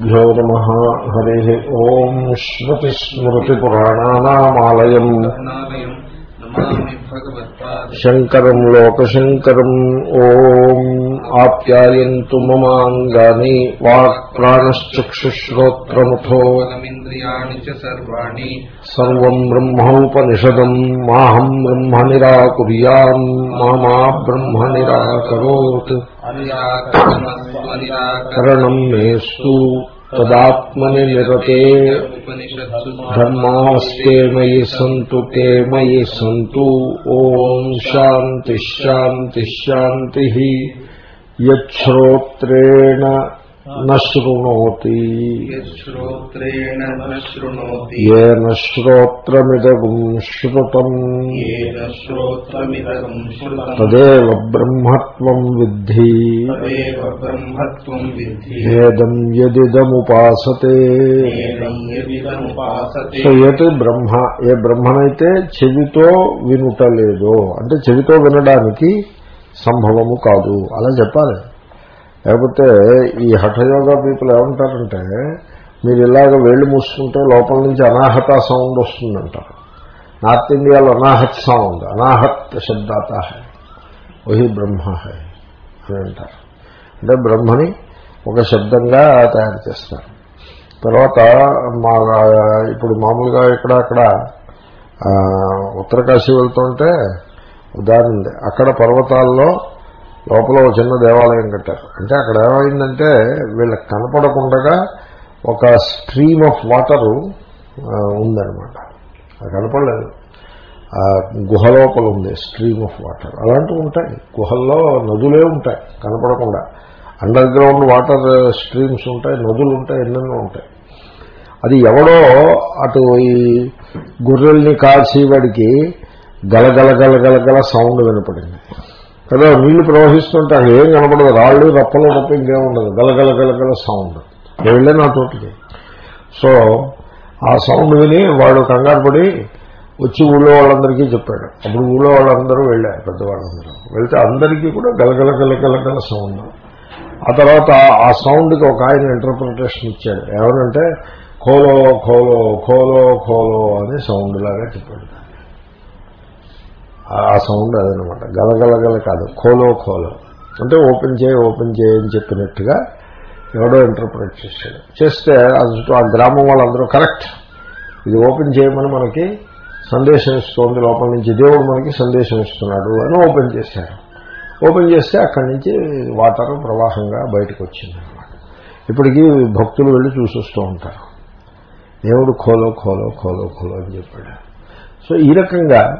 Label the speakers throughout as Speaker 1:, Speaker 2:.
Speaker 1: భ్యో నమ. హరి. ఓం శ్రుతిస్మృతిపురాణానామాలయం
Speaker 2: కరుణాలయం నమామి భగవత్పాద
Speaker 1: శంకరం లోకశంకరం. ఓం ఆప్యాయంతు మమాంగాని వాక్ ప్రాణశ్చక్షుశ్రోత్రముఖో
Speaker 2: బలమింద్రియాణి చ సర్వాణి
Speaker 1: సర్వం బ్రహ్మోపనిషదం మాహం బ్రహ్మ నిరాకుర్యాం మా బ్రహ్మ నిరాకరోత్
Speaker 2: అనిరాకరణమస్తు నిరాకరణ
Speaker 1: కరణం మేస్తు తదాత్మని నిరతే
Speaker 2: ఉపనిషత్సు
Speaker 1: ధర్మాస్తే మయి సంతు తే మయి సంతు ఓం శాంతి శాంతి. శాంతి యశ్రోత్రేణ న శృణోతి
Speaker 2: శ్రోత్రేణ న శృణోతి
Speaker 1: ఏన శ్రోత్రమిదగుం శ్రుతం తదేవ బ్రహ్మత్వం విద్ధి. ఏదం యదిదముపాసతే. సో ఏటి బ్రహ్మ ఏ బ్రహ్మనైతే చెవితో వినుటలేదో అంటే చెవితో వినడానికి సంభవము కాదు. అలా చెప్పాలి. లేకపోతే ఈ హఠయోగ పీపుల్ ఏమంటారంటే మీరు ఇలాగ వేళ్ళు మూసుకుంటే లోపల నుంచి అనాహత సౌండ్ వస్తుందంటారు. నార్త్ ఇండియాలో అనాహత్ సౌండ్ అనాహత్ శబ్దాత హై వహి బ్రహ్మ హై అని అంటారు. అంటే బ్రహ్మని ఒక శబ్దంగా తయారు చేస్తారు. తర్వాత మా ఇప్పుడు మామూలుగా ఇక్కడ అక్కడ ఉత్తరకాశీ వెళ్తుంటే ఉదాహరణ అక్కడ పర్వతాల్లో లోపల ఒక చిన్న దేవాలయం కట్టారు. అంటే అక్కడ ఏమైందంటే వీళ్ళకి కనపడకుండా ఒక స్ట్రీమ్ ఆఫ్ వాటరు ఉందనమాట అది కనపడలేదు. గుహ లోపల ఉంది స్ట్రీమ్ ఆఫ్ వాటర్. అలాంటివి ఉంటాయి. గుహల్లో నదులే ఉంటాయి కనపడకుండా. అండర్ గ్రౌండ్ వాటర్ స్ట్రీమ్స్ ఉంటాయి నదులు ఉంటాయి ఎన్నెన్నో ఉంటాయి. అది ఎవడో అటు ఈ గొర్రెల్ని కాల్చేవాడికి గలగల గలగలగల సౌండ్ వినపడింది. కదా నీళ్ళు ప్రవహిస్తుంటే అక్కడ ఏం కనపడదు. రాళ్ళు రప్పలు రప్ప ఇంకేం ఉండదు. గలగల గలగల సౌండ్ నేను వెళ్ళే నా తోటికి. సో ఆ సౌండ్ విని వాడు కంగారు పడి వచ్చి ఊళ్ళో వాళ్ళందరికీ చెప్పాడు. అప్పుడు ఊళ్ళో వాళ్ళందరూ వెళ్ళారు పెద్దవాళ్ళందరూ. వెళ్తే అందరికీ కూడా గలగల గలగలగల సౌండ్ ఆ తర్వాత ఆ సౌండ్కి ఒక ఆయన ఇంటర్ప్రిటేషన్ ఇచ్చాడు. ఏమనంటే ఖోలో ఖోలో ఖోలో ఖోలో అని సౌండ్ లాగా చెప్పాడు. ఆ సౌండ్ అదనమాట. గలగలగల కాదు ఖోలో ఖోలో. అంటే ఓపెన్ చేయి ఓపెన్ చేయి అని చెప్పినట్టుగా ఎవడో ఇంటర్ప్రిట్ చేశాడు. చేస్తే అటు ఆ గ్రామం వాళ్ళందరూ కరెక్ట్ ఇది ఓపెన్ చేయమని మనకి సందేశం ఇస్తోంది లోపల నుంచి దేవుడు మనకి సందేశం ఇస్తున్నాడు అని ఓపెన్ చేశారు. ఓపెన్ చేస్తే అక్కడి నుంచి వాటర్ ప్రవాహంగా బయటకు వచ్చింది ఇప్పటికీ భక్తులు వెళ్ళి చూసిస్తూ ఉంటారు. దేవుడు ఖోలో ఖోలో ఖోలో ఖోలో అని చెప్పాడు. సో ఈ రకంగా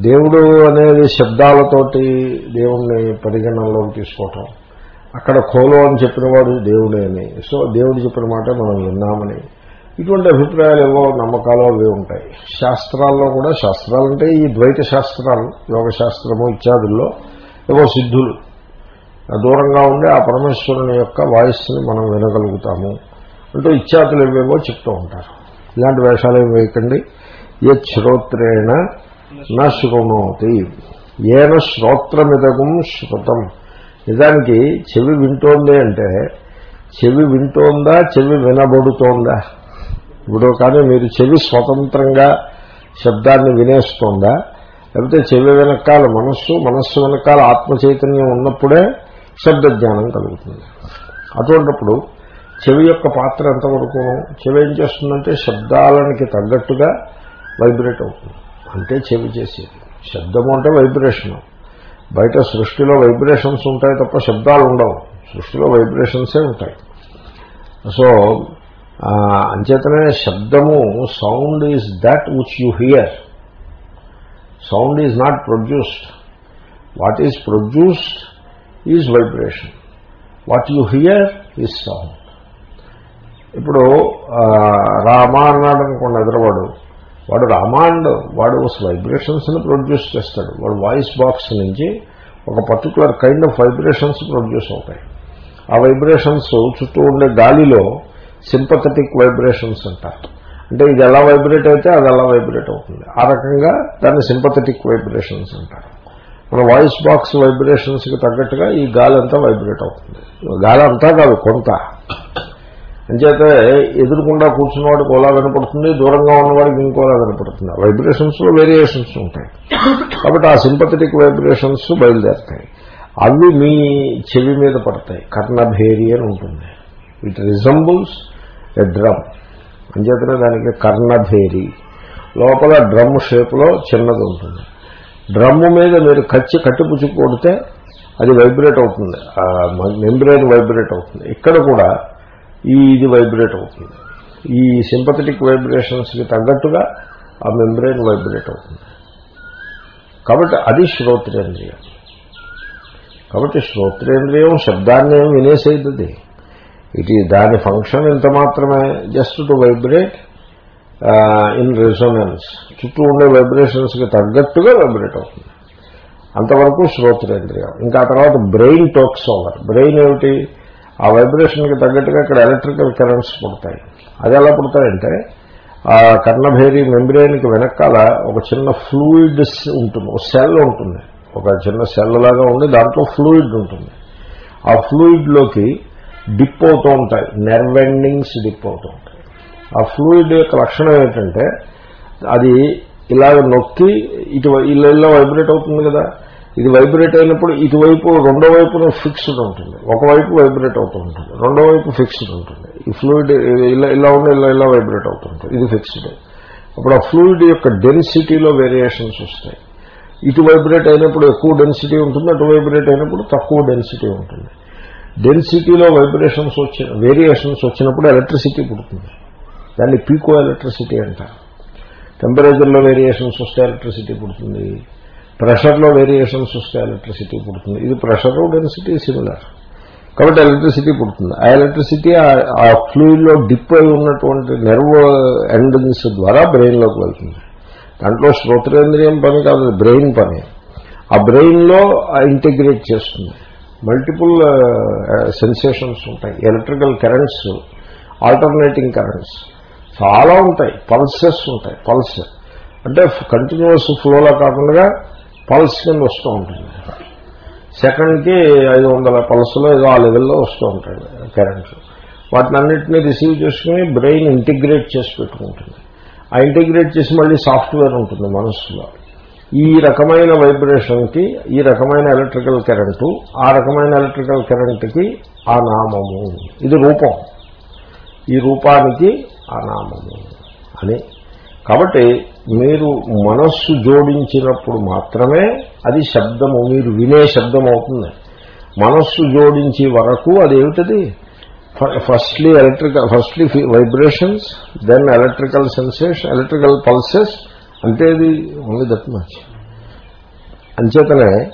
Speaker 1: దేవుడు అనేది శబ్దాలతోటి దేవుణ్ణి పరిగణనలోకి తీసుకోవటం. అక్కడ కోలో అని చెప్పిన వాడు దేవుడే అని. సో దేవుడు చెప్పిన మాట మనం విన్నామని. ఇటువంటి అభిప్రాయాలు ఏవో నమ్మకాలు అవి ఉంటాయి. శాస్త్రాల్లో కూడా శాస్త్రాలంటే ఈ ద్వైత శాస్త్రాలు యోగ శాస్త్రము ఇత్యాదుల్లో ఏవో సిద్ధులు. దూరంగా ఉండే ఆ పరమేశ్వరుని యొక్క వాయిస్ని మనం వినగలుగుతాము. అంటూ ఇత్యాదులు ఏవేవో చెప్తూ ఉంటారు. ఇలాంటి వేషాలు ఏమి వేయకండి. ఏ శ్రోత్రేణ నా శృణోతి ఏన శ్రోత్రమిదగం శృతం. నిజానికి చెవి వింటోంది అంటే చెవి వింటోందా చెవి వినబడుతోందా? ఇప్పుడు కానీ మీరు చెవి స్వతంత్రంగా శబ్దాన్ని వినేస్తోందా? లేకపోతే చెవి వెనకాల మనస్సు మనస్సు వెనకాల ఆత్మ చైతన్యం ఉన్నప్పుడే శబ్ద జ్ఞానం కలుగుతుంది. అటువంటిప్పుడు చెవి యొక్క పాత్ర ఎంతవరకు చెవి ఏం చేస్తుందంటే శబ్దాలకి తగ్గట్టుగా వైబ్రేట్ అవుతుంది. అంటే చెవి చేసేది శబ్దము అంటే వైబ్రేషన్. బయట సృష్టిలో వైబ్రేషన్స్ ఉంటాయి తప్ప శబ్దాలు ఉండవు. సృష్టిలో వైబ్రేషన్సే ఉంటాయి. సో అంచేతనే శబ్దము sound is that which you hear. Sound is not produced. What is produced is vibration. What you hear is sound. ఇప్పుడు ఆ, రామ అన్నాడు అనుకోండి ఎదురవాడు వాడు రామాండ్ వాడు వైబ్రేషన్స్ని ప్రొడ్యూస్ చేస్తాడు. వాడు వాయిస్ బాక్స్ నుంచి ఒక particular kind of vibrations produce అవుతాయి. ఆ వైబ్రేషన్స్ చుట్టూ ఉండే గాలిలో సింపథటిక్ వైబ్రేషన్స్ అంటారు. అంటే ఇది ఎలా వైబ్రేట్ అయితే అది అలా వైబ్రేట్ అవుతుంది. ఆ రకంగా దాన్ని సింపథటిక్ వైబ్రేషన్స్ అంటారు. మన వాయిస్ బాక్స్ వైబ్రేషన్స్కి తగ్గట్టుగా ఈ గాలి అంతా వైబ్రేట్ అవుతుంది. గాలి అంతా కాదు కొంత. అంచేతే ఎదురుకుండా కూర్చున్నవాడికి ఓలా వినపడుతుంది దూరంగా ఉన్నవాడికి ఇంకోలా వినపడుతుంది వైబ్రేషన్స్లో వేరియేషన్స్ ఉంటాయి. కాబట్టి ఆ సింపథెటిక్ వైబ్రేషన్స్ బయలుదేరుతాయి. అవి మీ చెవి మీద పడతాయి. కర్ణభేరి అని ఉంటుంది. ఇట్ రిజంబుల్స్ ఎ డ్రమ్ అంచేతనే దానికి కర్ణభేరి. లోపల డ్రమ్ షేప్లో చిన్నది ఉంటుంది. డ్రమ్ము మీద మీరు కచ్చి కట్టిపుచ్చి కొడితే అది వైబ్రేట్ అవుతుంది. మెంబ్రేన్ వైబ్రేట్ అవుతుంది. ఇక్కడ కూడా ఈ ఇది వైబ్రేట్ అవుతుంది. ఈ సింపథెటిక్ వైబ్రేషన్స్కి తగ్గట్టుగా ఆ మెంబ్రెయిన్ వైబ్రేట్ అవుతుంది. కాబట్టి అది శ్రోత్రేంద్రియం. కాబట్టి శ్రోత్రేంద్రియం శబ్దాన్ని ఏం వినేసేది ఇది దాని ఫంక్షన్ ఎంత మాత్రమే. Just to vibrate in resonance చుట్టూ ఉండే వైబ్రేషన్స్కి తగ్గట్టుగా వైబ్రేట్ అవుతుంది. అంతవరకు శ్రోత్రేంద్రియం. ఇంకా తర్వాత బ్రెయిన్ టోక్స్ ఓవర్ బ్రెయిన్ ఏమిటి? ఆ వైబ్రేషన్కి తగ్గట్టుగా ఇక్కడ ఎలక్ట్రికల్ కరెంట్స్ పుడతాయి. అది ఎలా పుడతాయంటే ఆ కర్ణభేరి మెంబ్రేన్కి వెనకాల ఒక చిన్న ఫ్లూయిడ్స్ ఉంటుంది ఒక సెల్ ఉంటుంది. ఒక చిన్న సెల్ లాగా ఉండి దాంట్లో ఫ్లూయిడ్ ఉంటుంది. ఆ ఫ్లూయిడ్లోకి డిప్ అవుతూ ఉంటాయి నెర్వ్ ఎండింగ్స్ డిప్ అవుతూ ఉంటాయి. ఆ ఫ్లూయిడ్ యొక్క లక్షణం ఏంటంటే అది ఇలాగ నొక్కి ఇటు ఇలా ఇలా వైబ్రేట్ అవుతుంది కదా. ఇది వైబ్రేట్ అయినప్పుడు ఇటువైపు రెండో వైపున ఫిక్స్డ్ ఉంటుంది. ఒకవైపు వైబ్రేట్ అవుతూ ఉంటుంది రెండో వైపు ఫిక్స్డ్ ఉంటుంది. ఈ ఫ్లూయిడ్ ఇలా ఇలా ఉండి ఇలా ఇలా వైబ్రేట్ అవుతుంటుంది. ఇది ఫిక్స్డ్ అప్పుడు ఆ ఫ్లూయిడ్ యొక్క డెన్సిటీలో వేరియేషన్స్ వస్తాయి. ఇటు వైబ్రేట్ అయినప్పుడు ఎక్కువ డెన్సిటీ ఉంటుంది అటు వైబ్రేట్ అయినప్పుడు తక్కువ డెన్సిటీ ఉంటుంది. డెన్సిటీలో వైబ్రేషన్స్ వచ్చిన వేరియేషన్స్ వచ్చినప్పుడు ఎలక్ట్రిసిటీ పుడుతుంది. దాన్ని పీకో ఎలక్ట్రిసిటీ అంటారు. టెంపరేచర్లో వేరియేషన్స్ వస్తే ఎలక్ట్రిసిటీ పుడుతుంది. ప్రెషర్లో వేరియేషన్స్ వస్తే ఎలక్ట్రిసిటీ పుడుతుంది. ఇది ప్రెషర్ డెన్సిటీ సిమిలర్ కాబట్టి ఎలక్ట్రిసిటీ పుడుతుంది. ఆ ఎలక్ట్రిసిటీ ఆ ఫ్లూయిడ్లో డిప్ అయి ఉన్నటువంటి నెర్వ్ ఎండింగ్స్ ద్వారా బ్రెయిన్లోకి వెళ్తుంది. దాంట్లో శ్రోత్రేంద్రియం పని కాదు బ్రెయిన్ పని. ఆ బ్రెయిన్లో ఇంటిగ్రేట్ చేస్తుంది. మల్టిపుల్ సెన్సేషన్స్ ఉంటాయి. ఎలక్ట్రికల్ కరెంట్స్ ఆల్టర్నేటింగ్ కరెంట్స్ చాలా ఉంటాయి. పల్సెస్ ఉంటాయి. పల్స్ అంటే కంటిన్యూస్ ఫ్లోలో కాకుండా పల్స్ కింద వస్తూ ఉంటుంది. సెకండ్కి ఐదు వందల పల్స్లో ఏదో ఆ లెవెల్లో వస్తూ ఉంటుంది కరెంటు. వాటిని అన్నింటినీ రిసీవ్ చేసుకుని బ్రెయిన్ ఇంటిగ్రేట్ చేసి పెట్టుకుంటుంది. ఆ ఇంటిగ్రేట్ చేసి మళ్ళీ సాఫ్ట్వేర్ ఉంటుంది మనస్సులో. ఈ రకమైన వైబ్రేషన్కి ఈ రకమైన ఎలక్ట్రికల్ కరెంటు ఆ రకమైన ఎలక్ట్రికల్ కరెంటుకి ఆ నామము. ఇది రూపం. ఈ రూపానికి ఆ నామము. అని కాబట్టి మీరు మనస్సు జోడించినప్పుడు మాత్రమే అది శబ్దము మీరు వినే శబ్దం అవుతుంది మనస్సు జోడించే వరకు అదేమిటది firstly electrical firstly vibrations then electrical sensation electrical pulses అంటే ఇది ఓన్లీ దట్ మచ్ అంచేతనే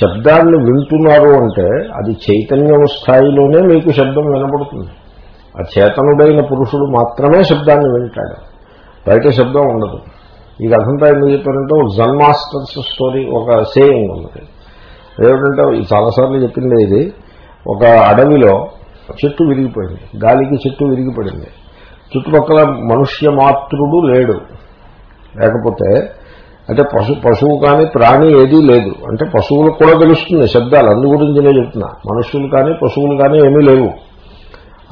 Speaker 1: శబ్దాన్ని వింటున్నారు అంటే అది చైతన్యం స్థాయిలోనే మీకు శబ్దం వినబడుతుంది. ఆ పురుషుడు మాత్రమే శబ్దాన్ని వింటాడు. బయట శబ్దం ఉండదు. ఈ కథంతా ఎందుకు చెప్పారంటే ఒక జన్ మాస్టర్స్ స్టోరీ ఒక సేయింగ్ ఉన్నది. ఏమిటంటే చాలాసార్లు చెప్పింది ఇది. ఒక అడవిలో చెట్టు విరిగిపోయింది. గాలికి చెట్టు విరిగిపడింది చుట్టుపక్కల మనుష్య మాతృడు లేడు. లేకపోతే అంటే పశు పశువు కానీ ప్రాణి ఏదీ లేదు. అంటే పశువులకు కూడా తెలుస్తుంది శబ్దాలు. అందు గురించి నేను చెప్తున్నా. మనుషులు కానీ పశువులు కానీ ఏమీ లేవు.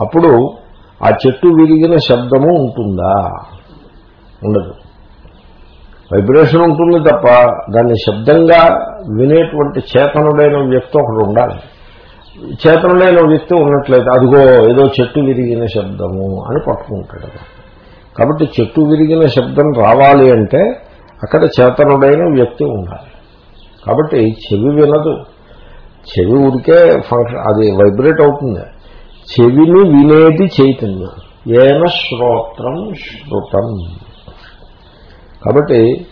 Speaker 1: అప్పుడు ఆ చెట్టు విరిగిన శబ్దము ఉంటుందా? ఉండదు. వైబ్రేషన్ ఉంటుంది తప్ప దాన్ని శబ్దంగా వినేటువంటి చేతనుడైన వ్యక్తి ఒకడు ఉండాలి. చేతనుడైన వ్యక్తి ఉన్నట్లయితే అదిగో ఏదో చెట్టు విరిగిన శబ్దము అని పట్టుకుంటాడు. కాబట్టి చెట్టు విరిగిన శబ్దం రావాలి అంటే అక్కడ చేతనుడైన వ్యక్తి ఉండాలి. కాబట్టి చెవి వినదు. చెవి ఉడికే ఫంక్షన్ అది వైబ్రేట్ అవుతుంది. చెవిని వినేది చైతన్యం. ఏన శ్రోత్రం శృతం కాబట్టి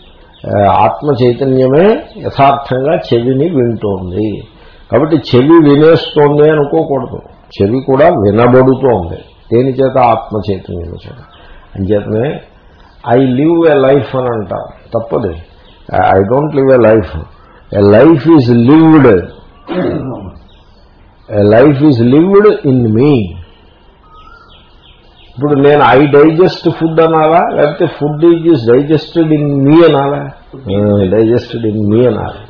Speaker 1: ఆత్మ చైతన్యమే యథార్థంగా చెవిని వింటోంది. కాబట్టి చెవి వినేస్తోంది అనుకోకూడదు. చెవి కూడా వినబడుతోంది. దేని చేత? ఆత్మ చైతన్యం చేత. అంచేతనే ఐ లివ్ ఎ లైఫ్ అని అంటారు తప్పది. I don't live a life a life is lived a life is lived in me ఇప్పుడు నేను ఐ డైజెస్ట్ ఫుడ్ అనాలా? లేకపోతే food is digested in me అనాలా? డైజెస్టెడ్ ఇన్ మీ అనాలి.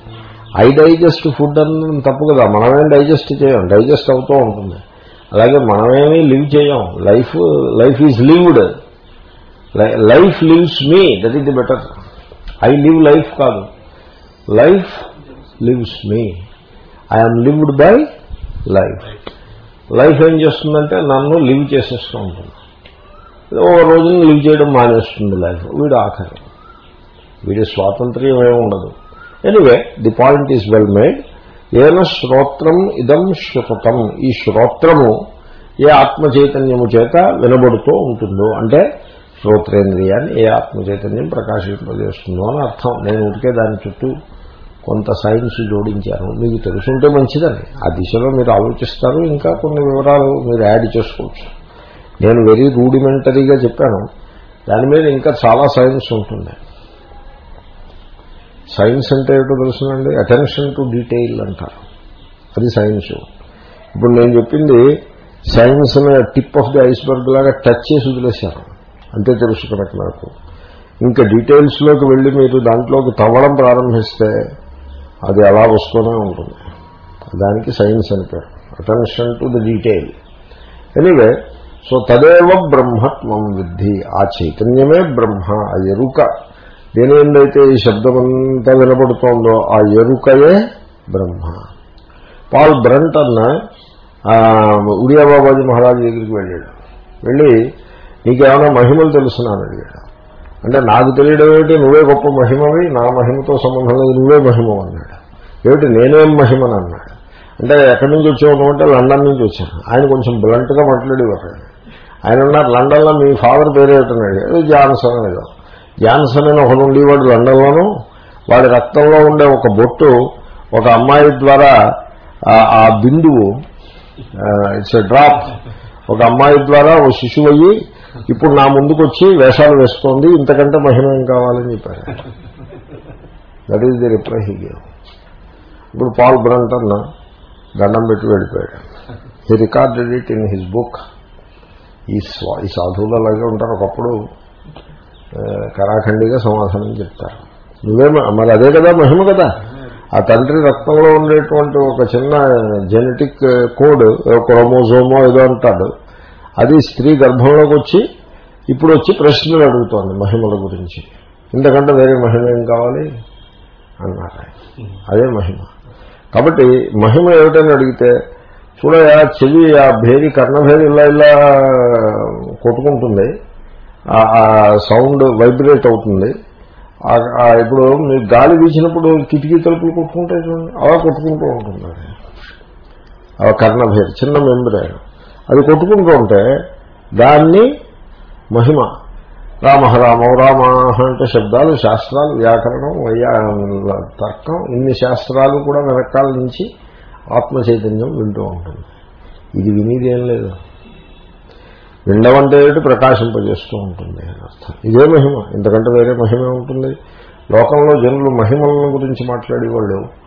Speaker 1: ఐ డైజెస్ట్ ఫుడ్ అనడం తప్పు కదా. మనమేం డైజెస్ట్ చేయం? డైజెస్ట్ అవుతూ ఉంటుంది. అలాగే మనమేమీ లివ్ చేయం. Life life is lived. Life lives me. That is the better. I live life కాదు. Life lives me. I'm lived by life. Life ఏం చేస్తుందంటే నన్ను లివ్ చేసేస్తూ ఉంటుంది. ఓ రోజున లివ్ చేయడం మానేస్తుంది లైఫ్ వీడు ఆఖరి. వీడి స్వాతంత్ర్యం ఏమి ఉండదు. Anyway the point is well made ఏన శ్రోత్రం ఇదం శ్రుతం ఈ శ్రోత్రము ఏ ఆత్మ చైతన్యము చేత వినబడుతూ ఉంటుందో అంటే శ్రోత్రేంద్రియాన్ని ఏ ఆత్మ చైతన్యం ప్రకాశింపజేస్తుందో అని అర్థం. నేను ఉడికే దాని చుట్టూ కొంత సైన్స్ జోడించాను. మీకు తెలుసుంటే మంచిదని. ఆ దిశలో మీరు ఆలోచిస్తారు. ఇంకా కొన్ని వివరాలు మీరు యాడ్ చేసుకోవచ్చు. నేను వెరీ రూడిమెంటరీగా చెప్పాను. దాని మీద ఇంకా చాలా సైన్స్ ఉంటుంది. సైన్స్ అంటే ఏమిటో తెలుసునండి? అటెన్షన్ టు డీటెయిల్ అంటారు. అది సైన్స్. ఇప్పుడు నేను చెప్పింది science tip of the iceberg లాగా టచ్ చేసి వదిలేశాను అంతే తెలుసు కనుక నాకు. ఇంకా డీటెయిల్స్లోకి వెళ్ళి మీరు దాంట్లోకి తవ్వడం ప్రారంభిస్తే అది అలా వస్తూనే ఉంటుంది. దానికి సైన్స్ అని పేరు. Attention to the detail. Anyway so తదేవ బ్రహ్మత్వం విద్ధి. ఆ చైతన్యమే బ్రహ్మ ఆ ఎరుక. దేని ఏందైతే ఈ శబ్దమంతా వినబడుతోందో ఆ ఎరుకయే బ్రహ్మ. పాల్ బ్రంట్ అన్న ఉడియాబాబాజీ మహారాజు దగ్గరికి వెళ్ళాడు. వెళ్ళి నీకేమైనా మహిమలు తెలుసున్నాను అడిగాడు. అంటే నాకు తెలియడం ఏమిటి? నువ్వే గొప్ప మహిమవి నా మహిమతో సంబంధం లేదు నువ్వే మహిమ అన్నాడు. ఏమిటి? నేనేం మహిమని అన్నాడు. అంటే ఎక్కడి నుంచి వచ్చావు అంటే లండన్ నుంచి వచ్చాను. ఆయన కొంచెం బ్లంట్గా మాట్లాడేవారు. ఆయన ఉన్నారు లండన్లో మీ ఫాదర్ పేరేటన్నాడు ఏదో జాన్సన్ ఏదో. జాన్సన్ అని ఒకడు ఉండేవాడు లండన్లోనూ. వాడి రక్తంలో ఉండే ఒక బొట్టు ఒక అమ్మాయి ద్వారా ఆ బిందువు ఇట్స్ డ్రాప్ ఒక అమ్మాయి ద్వారా ఓ శిశువు అయ్యి ఇప్పుడు నా ముందుకు వచ్చి వేషాలు వేస్తోంది ఇంతకంటే మహిమ ఏం కావాలని చెప్పారు. That is the reply he gave ఇప్పుడు పాల్ బ్రంట్ అన్న దండం పెట్టి వెళ్ళిపోయాడు. He recorded it in his book ఈ స్వా ఈ సాధువులు అలాగే ఉంటారు. ఒకప్పుడు కరాఖండిగా సమాధానం చెప్తారు. నువ్వే మరి అదే కదా మహిమ కదా? ఆ తండ్రి రక్తంలో ఉండేటువంటి ఒక చిన్న జెనెటిక్ కోడ్ క్రోమోజోమో ఏదో అంటాడు. అది స్త్రీ గర్భంలోకి వచ్చి ఇప్పుడు వచ్చి ప్రశ్నలు అడుగుతోంది మహిమల గురించి. ఇంతకంటే వేరే మహిమ ఏం కావాలి? అన్నారు అదే మహిమ. కాబట్టి మహిమ ఏమిటని అడిగితే చూడయా చెవి ఆ భేరి కర్ణభేరి ఇలా ఇలా కొట్టుకుంటుంది. ఆ సౌండ్ వైబ్రేట్ అవుతుంది. ఇప్పుడు మీకు గాలి వీచినప్పుడు కిటికీ తలుపులు కొట్టుకుంటే చూడండి అలా కొట్టుకుంటూ ఉంటుంది ఆ కర్ణభేరి చిన్న మెంబ్రేన్. అది కొట్టుకుంటూ ఉంటే దాన్ని మహిమ రామ రామ రామ అంటే శబ్దాలు శాస్త్రాలు వ్యాకరణం వయ్యా తర్కం ఇన్ని శాస్త్రాలు కూడా వెనకాల నుంచి ఆత్మ చైతన్యం వింటూ ఉంటుంది. ఇది వినిది ఏం లేదు విండవంటే ప్రకాశింపజేస్తూ ఉంటుంది అని అర్థం. ఇదే మహిమ. ఎందుకంటే వేరే మహిమ ఉంటుంది. లోకంలో జనులు మహిమల గురించి మాట్లాడేవాళ్ళు.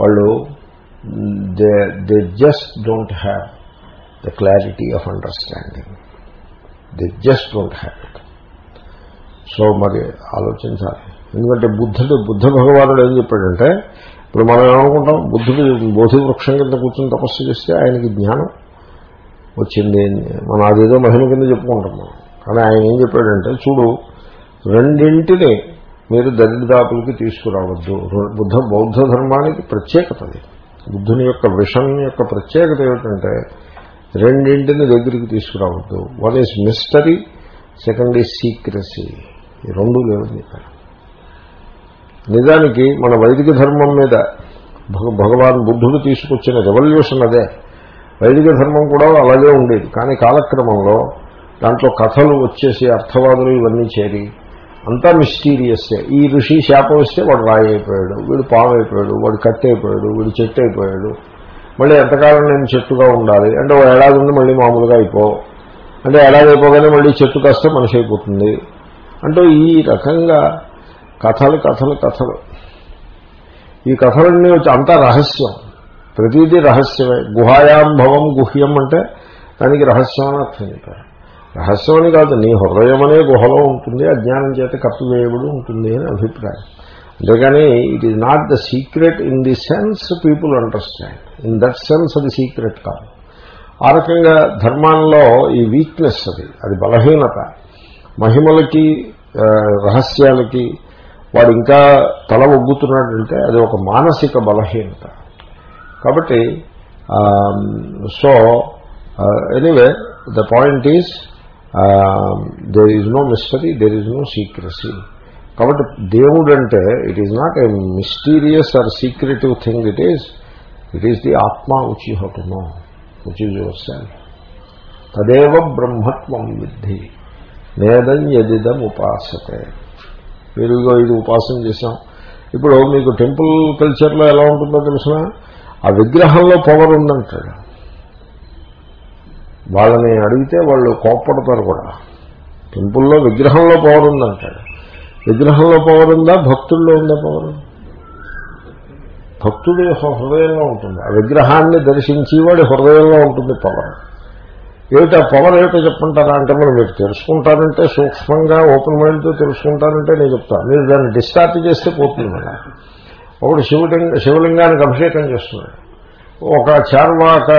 Speaker 1: వాళ్ళు they they just don't have the clarity of understanding. They just don't have it. So మరి ఆలోచించాలి. ఎందుకంటే బుద్ధుడు బుద్ధ భగవానుడు ఏం చెప్పాడంటే ఇప్పుడు మనం ఏమనుకుంటాం? బుద్ధుడు బోధి వృక్షం కింద కూర్చొని తపస్సు చేస్తే ఆయనకి జ్ఞానం వచ్చింది. మనం అదేదో మహిమ కింద చెప్పుకుంటాం మనం. కానీ ఆయన ఏం చెప్పాడంటే చూడు రెండింటిని మీరు దరిద్రాపులకి తీసుకురావద్దు. బుద్ధ బౌద్ధ ధర్మానికి ప్రత్యేకత బుద్ధుని యొక్క విషం యొక్క ప్రత్యేకత ఏమిటంటే రెండింటిని దగ్గరికి తీసుకురావద్దు. One is mystery second is secrecy ఈ రెండు లేవని చెప్పారు. నిజానికి మన వైదిక ధర్మం మీద భగవాన్ బుద్ధుడు తీసుకొచ్చిన రెవల్యూషన్ అదే. వైదిక ధర్మం కూడా అలాగే ఉండేది. కానీ కాలక్రమంలో దాంట్లో కథలు వచ్చేసి అర్థవాదులు ఇవన్నీ చేరి అంతా మిస్టీరియస్సే ఈ ఋషి శాపం వస్తే వాడు రాయి అయిపోయాడు వీడు పాము అయిపోయాడు వాడు కత్తి అయిపోయాడు వీడు చెట్టు అయిపోయాడు మళ్ళీ ఎంతకాలం నేను చెట్టుగా ఉండాలి? అంటే ఓ ఏడాది ఉండి మళ్ళీ మామూలుగా అయిపో. అంటే ఏడాది అయిపోగానే మళ్ళీ చెట్టు కాస్త మనిషి అయిపోతుంది. అంటే ఈ రకంగా కథలు కథలు కథలు. ఈ కథలన్నీ వచ్చి అంతా రహస్యం. ప్రతిదీ రహస్యమే. గుహాయాం భవం గుహ్యం అంటే దానికి రహస్యం అని అర్థం చెప్పారు. రహస్యం అని కాదు నీ హృదయం అనే గుహలో ఉంటుంది అజ్ఞానం చేత కప్పివేయబడి ఉంటుంది అని అభిప్రాయం. అంతేగాని it is not the secret in the sense people understand in that sense అది సీక్రెట్ కాదు. ఆ రకంగా ధర్మాల్లో ఈ వీక్నెస్ అది అది బలహీనత. మహిమలకి రహస్యాలకి వాడు ఇంకా తల ఒగ్గుతున్నాడంటే అది ఒక మానసిక బలహీనత. కాబట్టి so anyway the point is there is no mystery there is no secrecy కాబట్టి దేవుడు అంటే it is not a mysterious or secretive thing it is it is the atma which you which to know which your self తదేవ బ్రహ్మత్వం విద్ధి నేదం ఎదిదం ఉపాసతే. మీరు ఇది ఉపాసన చేశాం. ఇప్పుడు మీకు టెంపుల్ కల్చర్లో ఎలా ఉంటుందో తెలిసిన? ఆ విగ్రహంలో పవర్ ఉందంటాడు. వాళ్ళని అడిగితే వాళ్ళు కోప్పడతారు కూడా. టెంపుల్లో విగ్రహంలో పవర్ ఉందంటాడు. విగ్రహంలో పవర్ ఉందా? భక్తుల్లో ఉందా పవర్ భక్తుడి హృదయంలో ఉంటుంది. ఆ విగ్రహాన్ని దర్శించి వాడి హృదయంలో ఉంటుంది పవర్ ఏమిటా పవర్ ఏమిటో చెప్పంటారా అంటే మరి మీరు తెలుసుకుంటారంటే సూక్ష్మంగా ఓపెన్ మైండ్తో తెలుసుకుంటారంటే నేను చెప్తాను మీరు దాన్ని డిశ్చార్జ్ చేస్తే పోతుంది మళ్ళా ఒకడు శివలింగ శివలింగానికి అభిషేకం చేస్తున్నాడు. ఒక చార్వాక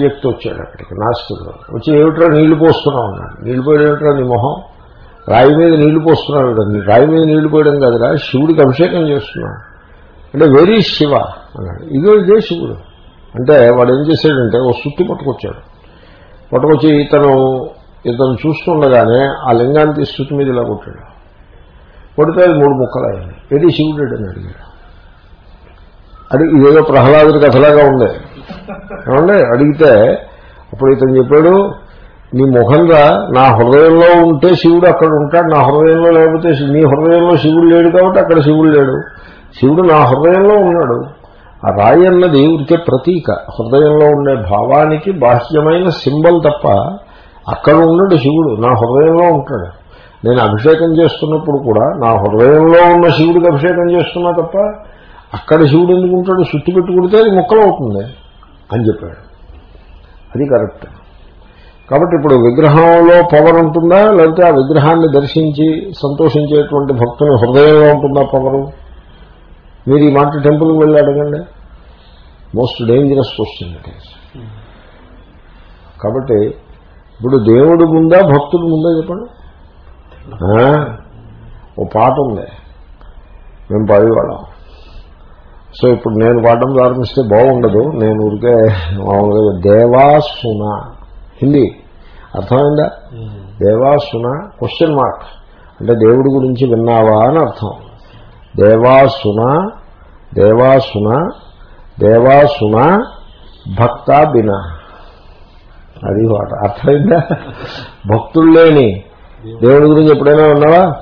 Speaker 1: వ్యక్తి వచ్చాడు అక్కడికి నాస్తికుడు. వచ్చి ఏమిట్రా నీళ్ళు పోస్తున్నావు? అన్నాడు. నీళ్ళు పోయడం ఏమిట్రా నీ మొహం? రాయి మీద నీళ్ళు పోస్తున్నాడు కదా రాయి మీద నీళ్ళు పోయడం కదరా శివుడికి అభిషేకం చేస్తున్నాడు అంటే వెరీ శివ అన్నాడు. ఇదో ఇదే శివుడు. అంటే వాడు ఏం చేశాడంటే ఓ సుత్తి పట్టుకొచ్చాడు. పట్టుకొచ్చి ఇతను ఇతను చూస్తుండగానే ఆ లింగాన్ని తీసి మీద ఇలా కొట్టాడు. కొడితే మూడు ముక్కలు అయ్యాయి ఏది శివుడు అని అడిగాడు. అడిగి ఇదేదో ప్రహ్లాదుడి కథలాగా ఉంది. ఏమండి? అడిగితే అప్పుడు ఇతను చెప్పాడు నీ ముఖంగా నా హృదయంలో ఉంటే శివుడు అక్కడ ఉంటాడు నా హృదయంలో లేకపోతే నీ హృదయంలో శివుడు లేడు కాబట్టి అక్కడ శివుడు లేడు. శివుడు నా హృదయంలో ఉన్నాడు. ఆ రాయి అన్నది ఉరికే ప్రతీక. హృదయంలో ఉండే భావానికి బాహ్యమైన సింబల్ తప్ప అక్కడ ఉన్నాడు శివుడు. నా హృదయంలో ఉంటాడు. నేను అభిషేకం చేస్తున్నప్పుడు కూడా నా హృదయంలో ఉన్న శివుడికి అభిషేకం చేస్తున్నా తప్ప అక్కడ శివుడు ఎందుకు ఉంటాడు? సుత్తి అది ముక్కలు అవుతుంది అని చెప్పాడు. అది కరెక్ట్. కాబట్టి ఇప్పుడు విగ్రహంలో పవర్ ఉంటుందా? లేకపోతే ఆ విగ్రహాన్ని దర్శించి సంతోషించేటువంటి భక్తుని హృదయంలో ఉంటుందా పవరు? మీరు ఈ మాట టెంపుల్కి వెళ్ళి అడగండి. Most dangerous question it is. కాబట్టి ఇప్పుడు దేవుడు ముందా భక్తుడు ముందా చెప్పండి? ఓ పాట ఉంది. మేము పాడేవాళ్ళం. సో ఇప్పుడు నేను పాడడం ప్రారంభిస్తే బాగుండదు. నేను ఊరికే మామూలుగా దేవాసున. హిందీ. అర్థమైందా? దేవాసున క్వశ్చన్ మార్క్. అంటే దేవుడి గురించి విన్నావా అని అర్థం. దేవాసున దేవాసున దేవాసున భక్త బిన. అది వాట అర్థమైందా? భక్తులు లేని. దేవుడి గురించి ఎప్పుడైనా ఉన్నావా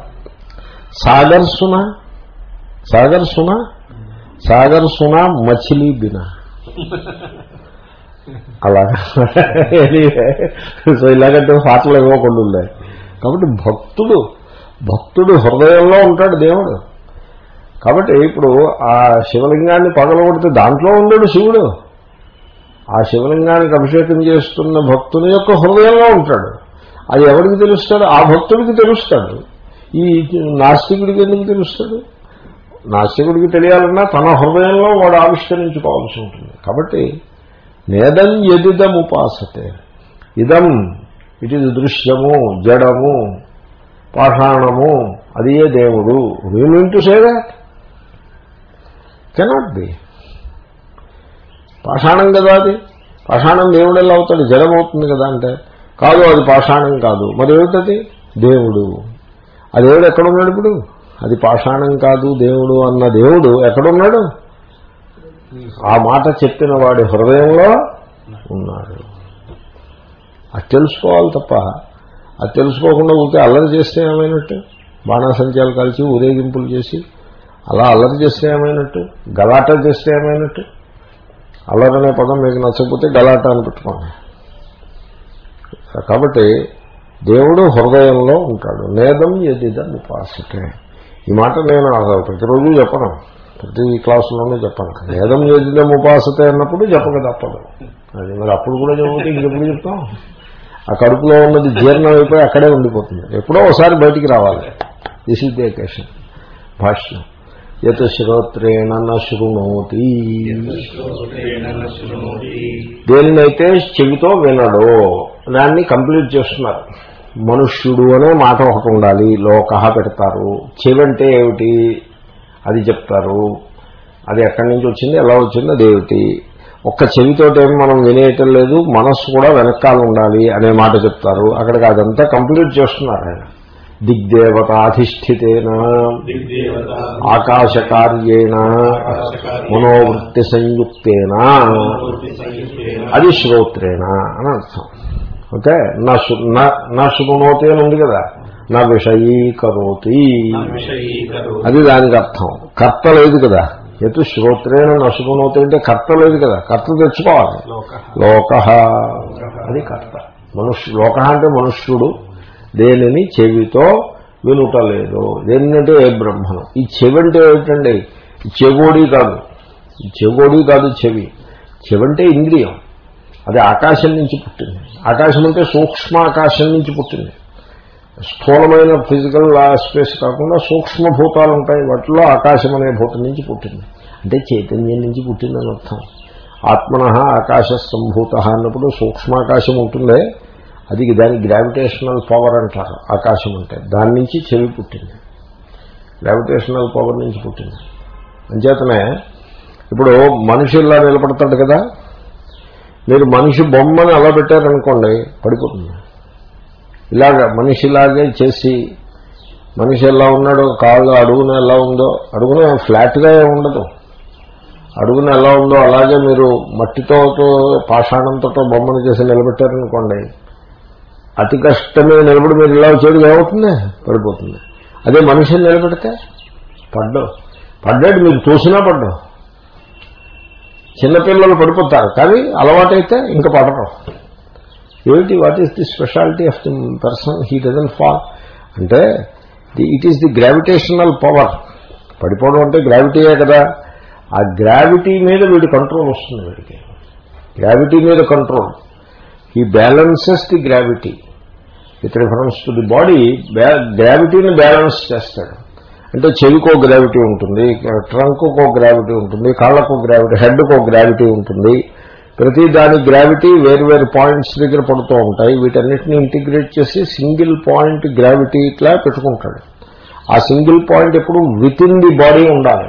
Speaker 1: సాగర్ సున సాగర్ సున సాగర్ సున మచిలీ బిన. అలా. సో ఇలాగంటే పాటలు ఇవ్వకుండా ఉన్నాయి. కాబట్టి భక్తుడు భక్తుడు హృదయంలో ఉంటాడు దేవుడు. కాబట్టి ఇప్పుడు ఆ శివలింగాన్ని పగలగొడితే దాంట్లో ఉండడు శివుడు. ఆ శివలింగానికి అభిషేకం చేస్తున్న భక్తుని యొక్క హృదయంలో ఉంటాడు. అది ఎవరికి తెలుస్తాడు? ఆ భక్తుడికి తెలుస్తాడు. ఈ నాస్తికుడికి ఎందుకు తెలుస్తాడు? నాస్తికుడికి తెలియాలన్నా తన హృదయంలో వాడు ఆవిష్కరించుకోవాల్సి ఉంటుంది. కాబట్టి నేదం ఎదిదం ఉపాసతే. ఇదం ఇట్ ఇది దృశ్యము జడము పాషాణము అది ఏ దేవుడు? Mean to say cannot be పాషాణం కదా అది? పాషాణం దేవుడు ఎలా అవుతాడు? జలం అవుతుంది కదా అంటే. కాదు అది పాషాణం కాదు. మరి ఏమిటది? దేవుడు. ఆ దేవుడు ఎక్కడున్నాడు ఇప్పుడు? అది పాషాణం కాదు దేవుడు అన్న దేవుడు ఎక్కడున్నాడు? ఆ మాట చెప్పిన వాడి హృదయంలో ఉన్నాడు. అది తెలుసుకోవాలి తప్ప అది తెలుసుకోకుండా ఊరికే అల్లరి చేస్తే ఏమైనట్టు? బాణాసంచాలు కలిసి ఊరేగింపులు చేసి అలా అల్లరి చేస్తే ఏమైనట్టు? గలాట చేస్తే ఏమైనట్టు? అల్లరనే పదం మీకు నచ్చకపోతే గలాట అని పెట్టుకోండి. కాబట్టి దేవుడు హృదయంలో ఉంటాడు. నేదం ఎదిదం ఉపాసతే ఈ మాట నేను ప్రతిరోజు చెప్పను. ప్రతి క్లాసులోనే చెప్పను. నేదం ఎదిదం ఉపాసతే అన్నప్పుడు చెప్పక తప్పదు. అది మరి అప్పుడు కూడా చెప్పకపోతే ఇంకెప్పుడు చెప్తాం? ఆ కడుపులో ఉన్నది జీర్ణం అయిపోయి అక్కడే ఉండిపోతుంది. ఎప్పుడో ఒకసారి బయటికి రావాలి. దిస్ ఇస్ ది అకేషన్ భాష్యం. యత్ శ్రోత్రేణ
Speaker 2: నృణోతి
Speaker 1: దేనినైతే చెవితో వినడో దాన్ని కంప్లీట్ చేస్తున్నారు. మనుష్యుడు అనే మాట ఒకటి ఉండాలి లోక పెడతారు. చెవి అంటే ఏమిటి? అది చెప్తారు. అది ఎక్కడి నుంచి వచ్చింది ఎలా వచ్చింది అదేమిటి ఒక్క చెవితోటేమి మనం వినేయటం లేదు మనస్సు కూడా వెనకాల ఉండాలి అనే మాట చెప్తారు. అక్కడికి అదంతా కంప్లీట్ చేస్తున్నారు ఆయన. దిగ్దేవతాధిష్ఠితేన
Speaker 2: దిగ్దేవత
Speaker 1: ఆకాశకార్యేణ మనోవృత్తి సంయుక్తేన అది శ్రోత్రేణ అని అర్థం. ఓకే? నా శృణోతి అని ఉంది కదా? నా విషయీకరోతి.
Speaker 2: విషయీకరు
Speaker 1: అది దానికి అర్థం. కర్త లేదు కదా? ఎటు శ్రోత్రేణ నా శృణోతి అంటే కర్త లేదు కదా? కర్త తెచ్చుకోవాలి. లోక. అది కర్త. మనుష్యు లోక అంటే మనుష్యుడు. దేనిని చెవితో వినుటలేదు. దేనింటే ఏ బ్రహ్మను? ఈ చెవి అంటే ఏమిటండి చెగోడి కాదు. చెగోడి కాదు చెవి. చెవంటే ఇంద్రియం. అది ఆకాశం నుంచి పుట్టింది. ఆకాశం అంటే సూక్ష్మ ఆకాశం నుంచి పుట్టింది. స్థూలమైన ఫిజికల్ స్పేస్ కాకుండా సూక్ష్మభూతాలు ఉంటాయి. వాటిలో ఆకాశం అనే భూతం నుంచి పుట్టింది. అంటే చైతన్యం నుంచి పుట్టిందని అర్థం. ఆత్మన ఆకాశ సంభూత అన్నప్పుడు సూక్ష్మాకాశం ఉంటుందే. అది దాని గ్రావిటేషనల్ పవర్ అంటారు ఆకాశం అంటే. దాని నుంచి చెవి పుట్టింది. గ్రావిటేషనల్ పవర్ నుంచి పుట్టింది. అంచేతనే ఇప్పుడు మనిషి ఇలా నిలబడతాడు కదా? మీరు మనిషి బొమ్మని అలా పెట్టారనుకోండి పడిపోతుంది. ఇలాగ మనిషిలాగే చేసి మనిషి ఎలా ఉన్నాడో కాళ్ళు అడుగున ఎలా ఉందో అడుగున ఫ్లాట్గా ఏమి ఉండదు. అడుగున ఎలా ఉందో అలాగే మీరు మట్టితో పాషాణంతో బొమ్మను చేసి నిలబెట్టారనుకోండి అతి కష్టమే నిలబడి మీరు ఇలా చేయడం ఏమవుతుంది? పడిపోతుంది. అదే మనిషిని నిలబెడితే పడ్డం. పడ్డాడు మీరు చూసినా పడ్డం. చిన్నపిల్లలు పడిపోతారు కానీ అలవాటైతే ఇంకా పడరు. ఏమిటి? What is the speciality of the person he doesn't fall అంటే the it is the gravitational power పడిపోవడం అంటే గ్రావిటీయే కదా. ఆ గ్రావిటీ మీద వీడి కంట్రోల్ వస్తుంది వీడికి. గ్రావిటీ మీద control he balances the gravity with reference to the body గ్రావిటీని balance చేస్తాడు. అంటే చెవికో గ్రావిటీ ఉంటుంది ట్రంక్కో గ్రావిటీ ఉంటుంది కాళ్ళకో గ్రావిటీ హెడ్కో గ్రావిటీ ఉంటుంది. ప్రతి దాని గ్రావిటీ వేరు పాయింట్స్ దగ్గర పడుతూ ఉంటాయి. వీటన్నిటిని ఇంటిగ్రేట్ చేసి సింగిల్ పాయింట్ గ్రావిటీ ఇట్లా పెట్టుకుంటాడు. ఆ సింగిల్ పాయింట్ ఎప్పుడు విత్ ఇన్ ది బాడీ ఉండాలి.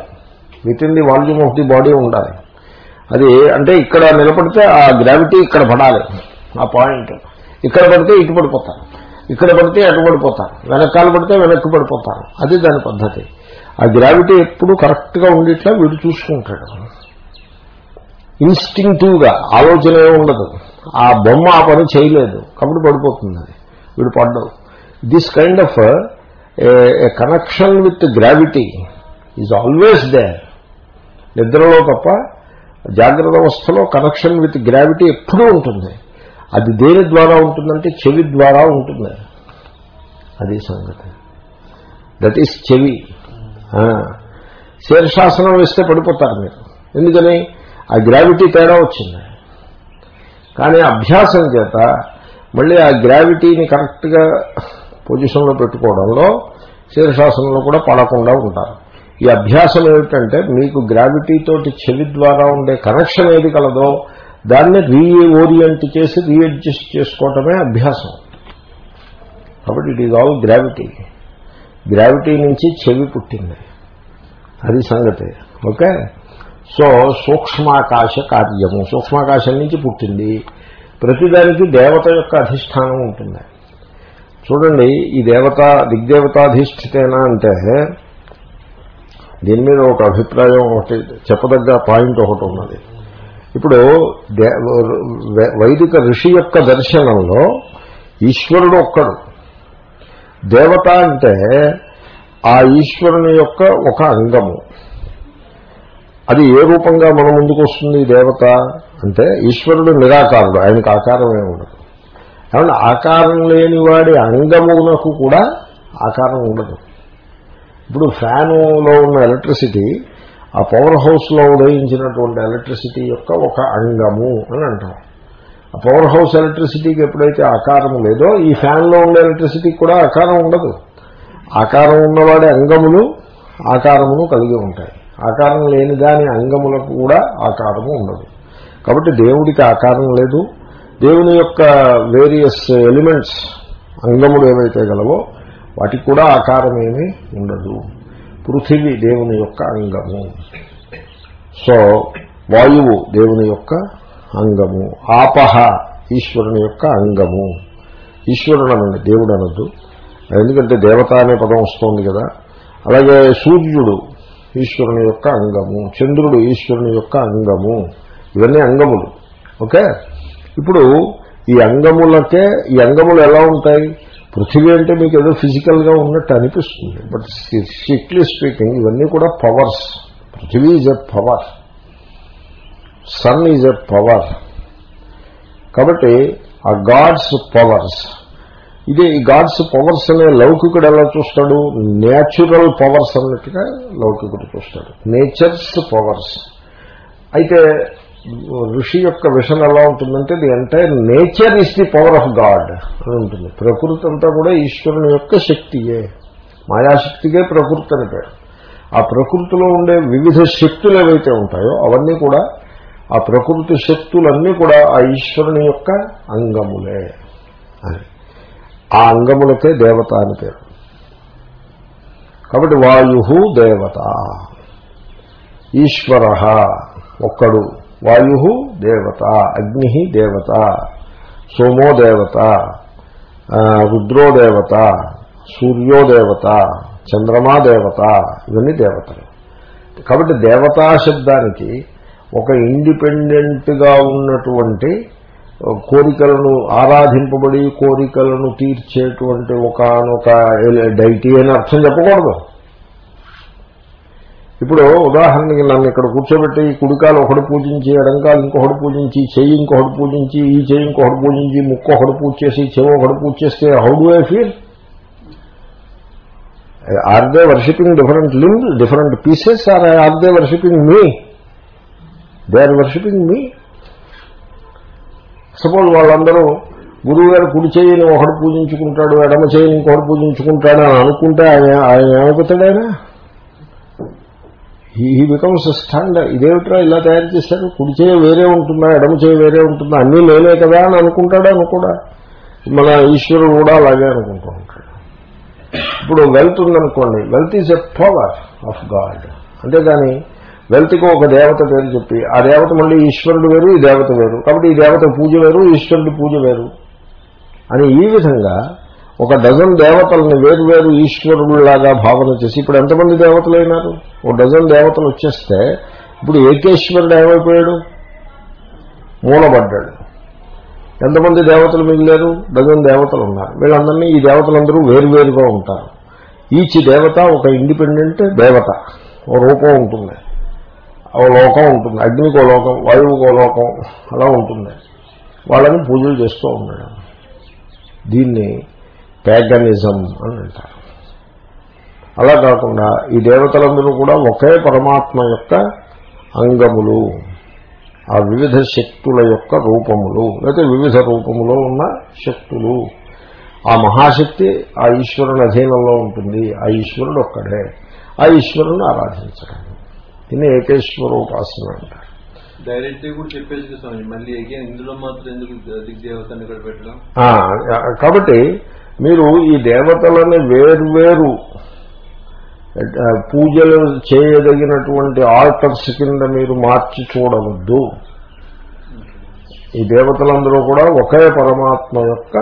Speaker 1: Within the volume of the body ఉండాలి. అది అంటే ఇక్కడ నిలబడితే ఆ గ్రావిటీ ఇక్కడ పడాలి ఆ పాయింట్. ఇక్కడ పడితే ఇటు పడిపోతారు. ఇక్కడ పడితే అటు పడిపోతారు వెనకాల పడితే వెనక్కి పడిపోతారు. అది దాని పద్ధతి. ఆ గ్రావిటీ ఎప్పుడు కరెక్ట్గా ఉండేట్లా వీడు చూసుకుంటాడు ఇన్స్టింక్టివ్గా ఆలోచన ఉండదు. ఆ బొమ్మ ఆ పని చేయలేదు కాబట్టి పడిపోతుంది అది. వీడు పడ్డవు this kind of connection with gravity is always there నిద్రలో తప్ప జాగ్రత్త అవస్థలో కనెక్షన్ విత్ గ్రావిటీ ఎప్పుడూ ఉంటుంది. అది దేని ద్వారా ఉంటుందంటే చెవి ద్వారా ఉంటుంది. అది సంగతి. దట్ ఈస్ చెవి. శీర్షాసనం వేస్తే పడిపోతారు మీరు. ఎందుకని? ఆ గ్రావిటీ తేడా వచ్చింది. కానీ అభ్యాసం చేత మళ్ళీ ఆ గ్రావిటీని కరెక్ట్గా పొజిషన్లో పెట్టుకోవడంలో శీర్షాసనంలో కూడా పడకుండా ఉంటారు. ఈ అభ్యాసం ఏమిటంటే మీకు గ్రావిటీ తోటి చెవి ద్వారా ఉండే కనెక్షన్ ఏది కలదో దాన్ని రీఓరియంట్ చేసి రీఅడ్జస్ట్ చేసుకోవటమే అభ్యాసం. కాబట్టి it is all gravity. Gravity నుంచి చెవి పుట్టింది. అది సంగతి. ఓకే? సో సూక్ష్మాకాశ కార్యము. సూక్ష్మాకాశం నుంచి పుట్టింది. ప్రతిదానికి దేవత యొక్క అధిష్టానం ఉంటుంది. చూడండి ఈ దేవత దిగ్దేవతాధిష్ఠితేనా అంటే దీని మీద ఒక అభిప్రాయం ఒకటి చెప్పదగ్గ పాయింట్ ఒకటి ఉన్నది. ఇప్పుడు దే- వై- వైదిక ఋషి యొక్క దర్శనంలో ఈశ్వరుడు ఒక్కడు. దేవత అంటే ఆ ఈశ్వరుని యొక్క ఒక అంగము. అది ఏ రూపంగా మన ముందుకు వస్తుంది దేవత? అంటే ఈశ్వరుడు నిరాకారుడు ఆయనకు ఆకారమే ఉండదు. కాబట్టి ఆకారం లేని వాడి అంగమునకు కూడా ఆకారం ఉండదు. ఇప్పుడు ఫ్యానులో ఉన్న ఎలక్ట్రిసిటీ ఆ పవర్ హౌస్లో ఉదయించినటువంటి ఎలక్ట్రిసిటీ యొక్క ఒక అంగము అని అంటాం. ఆ పవర్ హౌస్ ఎలక్ట్రిసిటీకి ఎప్పుడైతే ఆకారం లేదో ఈ ఫ్యాన్లో ఉండే ఎలక్ట్రిసిటీకి కూడా ఆకారం ఉండదు. ఆకారం ఉన్నవాడి అంగములు ఆకారమును కలిగి ఉంటాయి. ఆకారం లేని దాని అంగములకు కూడా ఆకారము ఉండదు. కాబట్టి దేవుడికి ఆకారం లేదు. దేవుని యొక్క వేరియస్ ఎలిమెంట్స్ అంగములు ఏవైతే గలవో వాటికి కూడా ఆకారమేమీ ఉండదు. పృథివీ దేవుని యొక్క అంగము. సో వాయువు దేవుని యొక్క అంగము. ఆపహ ఈశ్వరుని యొక్క అంగము. ఈశ్వరుడు అనండి దేవుడు అనద్దు. ఎందుకంటే దేవత అనే పదం వస్తోంది కదా. అలాగే సూర్యుడు ఈశ్వరుని యొక్క అంగము. చంద్రుడు ఈశ్వరుని యొక్క అంగము. ఇవన్నీ అంగములు. ఓకే? ఇప్పుడు ఈ అంగములకే ఈ అంగములు ఎలా ఉంటాయి? పృథివీ అంటే మీకు ఏదో ఫిజికల్గా ఉన్నట్టు అనిపిస్తుంది. బట్ స్ట్రిక్ట్లీ స్పీకింగ్ ఇవన్నీ కూడా powers. Prithvi is a power. Sun is a power. కాబట్టి ఆ గాడ్స్ పవర్స్. ఇదే ఈ గాడ్స్ పవర్స్ అనే లౌకికుడు ఎలా చూస్తాడు? నేచురల్ పవర్స్ అన్నట్టుగా లౌకికుడు చూస్తాడు. Nature's powers. అయితే ఋషి యొక్క విషన్ ఎలా ఉంటుందంటే the entire nature is the power of god అని ఉంటుంది. ప్రకృతి అంతా కూడా ఈశ్వరుని యొక్క శక్తియే. మాయాశక్తికే ప్రకృతి అని పేరు. ఆ ప్రకృతిలో ఉండే వివిధ శక్తులు ఏవైతే ఉంటాయో అవన్నీ కూడా ఆ ప్రకృతి శక్తులన్నీ కూడా ఆ ఈశ్వరుని యొక్క అంగములే అని. ఆ అంగములకే దేవత అని పేరు. కాబట్టి వాయు దేవత ఈశ్వర ఒక్కడు. వాయు దేవత అగ్ని దేవత సోమో దేవత రుద్రో దేవత సూర్యో దేవత చంద్రమా దేవత ఇవన్నీ దేవతలు. కాబట్టి దేవతా శబ్దానికి ఒక ఇండిపెండెంట్గా ఉన్నటువంటి కోరికలను ఆరాధింపబడి కోరికలను తీర్చేటువంటి ఒకనొక డైటీ అని అర్థం చెప్పకూడదు. ఇప్పుడు ఉదాహరణకి నన్ను ఇక్కడ కూర్చోబెట్టి కుడికాలు ఒకటి పూజించి ఎడంకాలు ఇంకొకటి పూజించి చెయ్యి ఇంకొకటి పూజించి ఈ చెయ్యి ఇంకొకటి పూజించి ముక్కు ఒకటి పూజ చేసి చెవి ఒకటి పూజ చేస్తే how do I feel are they worshipping different limb different pieces are are they worshipping me they are worshipping me suppose వాళ్ళందరూ గురువు గారు కుడి చేయని ఒకడు పూజించుకుంటాడు ఎడమ చేయని ఇంకొకటి పూజించుకుంటాడు అని అనుకుంటే ఆయన ఆయన ఏమైపోతాడు ఆయన? హీ బికమ్స్ స్టాండ్ ఇదేమిట్రా ఇలా తయారు చేశారు? కుడి చేయ వేరే ఉంటుందా? ఎడమ చేయ వేరే ఉంటుందా? అన్నీ లేనే కదా అని అనుకుంటాడా? అనుకోడా? మన ఈశ్వరుడు కూడా అలాగే అనుకుంటూ ఉంటాడు. ఇప్పుడు వెల్త్ ఉందనుకోండి wealth is a power of god అంతేగాని వెల్త్కి ఒక దేవత పేరు చెప్పి ఆ దేవత మళ్ళీ ఈశ్వరుడు వేరు ఈ దేవత వేరు. కాబట్టి ఈ దేవత పూజ వేరు ఈశ్వరుడి పూజ వేరు. అని ఈ విధంగా ఒక డజన్ దేవతలను వేరు వేరు భావన చేసి ఇప్పుడు ఎంతమంది దేవతలు అయినారు ఓ డజన్ దేవతలు వచ్చేస్తే ఇప్పుడు ఏకేశ్వరుడు ఏమైపోయాడు? మూలబడ్డాడు. ఎంతమంది దేవతలు మిగిలారు? డజన్ దేవతలు ఉన్నారు. వీళ్ళందరినీ ఈ దేవతలందరూ వేరువేరుగా ఉంటారు. ఈచ్ దేవత ఒక ఇండిపెండెంట్ దేవత. ఓ రూపం ఉంటుంది. ఓ లోకం ఉంటుంది. అగ్నికో లోకం వాయువుకో లోకం అలా ఉంటుంది. వాళ్ళని పూజలు చేస్తూ ఉన్నాడు. దీన్ని ప్యాగనిజం అని అంటారు. అలా కాకుండా ఈ దేవతలందరూ కూడా ఒకే పరమాత్మ యొక్క అంగములు ఆ వివిధ శక్తుల యొక్క రూపములు లేకపోతే వివిధ రూపములో ఉన్న శక్తులు. ఆ మహాశక్తి ఆ ఈశ్వరుని అధీనంలో ఉంటుంది. ఆ ఈశ్వరుడు ఒక్కడే. ఆ ఈశ్వరుని ఆరాధించడం. దీన్ని ఏకేశ్వర ఉపాసన అంటారు.
Speaker 3: డైరెక్ట్ కూడా చెప్పేసి స్వామి మళ్ళీ ఇందులో మాత్రం ఎందుకు దిగ్దేవతని ఇక్కడ పెట్టడం?
Speaker 1: ఆ, కాబట్టి మీరు ఈ దేవతలని వేర్వేరు పూజలు చేయదగినటువంటి ఆల్టర్స్ కింద మీరు మార్చి చూడవద్దు. ఈ దేవతలందరూ కూడా ఒకే పరమాత్మ యొక్క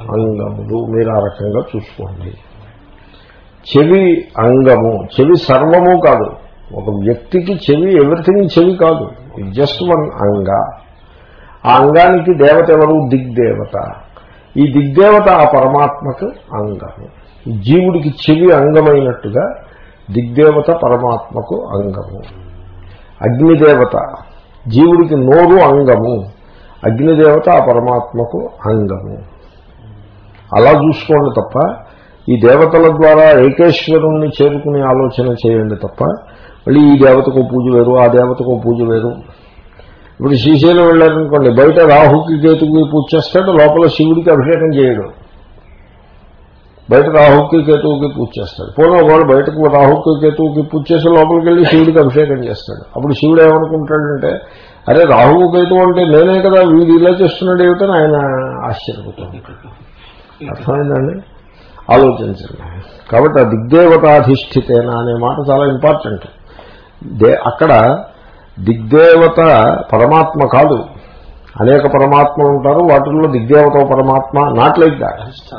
Speaker 1: అంగములు. మీరు ఆ రకంగా చూసుకోండి. చెవి అంగము. చెవి సర్వము కాదు. ఒక వ్యక్తికి చెవి ఎవ్రీథింగ్ చెవి కాదు. జస్ట్ వన్ అంగ ఆ అంగానికి దేవత ఎవరు? దిగ్దేవత. ఈ దిగ్దేవత ఆ పరమాత్మకు అంగము. జీవుడికి చెవి అంగమైనట్టుగా దిగ్దేవత పరమాత్మకు అంగము. అగ్నిదేవత జీవుడికి నోరు అంగము. అగ్నిదేవత ఆ పరమాత్మకు అంగము. అలా చూసుకోండి తప్ప ఈ దేవతల ద్వారా ఏకేశ్వరుణ్ణి చేరుకునే ఆలోచన చేయండి తప్ప మళ్ళీ ఈ దేవతకు పూజ వేరు ఆ దేవతకు పూజ వేరు. ఇప్పుడు శ్రీశైలం వెళ్ళారనుకోండి బయట రాహుకి కేతుకి పూజ చేస్తాడు లోపల శివుడికి అభిషేకం చేయడు. బయట రాహుకి కేతువుకి పూజ చేస్తాడు. పూర్వం వాడు బయటకు రాహుకి కేతువుకి పూజ చేసి లోపలికి వెళ్ళి శివుడికి అభిషేకం చేస్తాడు. అప్పుడు శివుడు ఏమనుకుంటాడంటే అరే రాహువు కేతువు అంటే నేనే కదా వీడు ఇలా చేస్తున్నాడు ఏమిటని ఆయన ఆశ్చర్యపోతుంది అర్థమైందండి? ఆలోచించండి. కాబట్టి ఆ దిగ్దేవతాధిష్ఠితేన అనే మాట చాలా ఇంపార్టెంట్ దే అక్కడ దిగ్దేవత పరమాత్మ కాదు. అనేక పరమాత్మలు ఉంటారు వాటిల్లో దిగ్దేవత పరమాత్మ not like that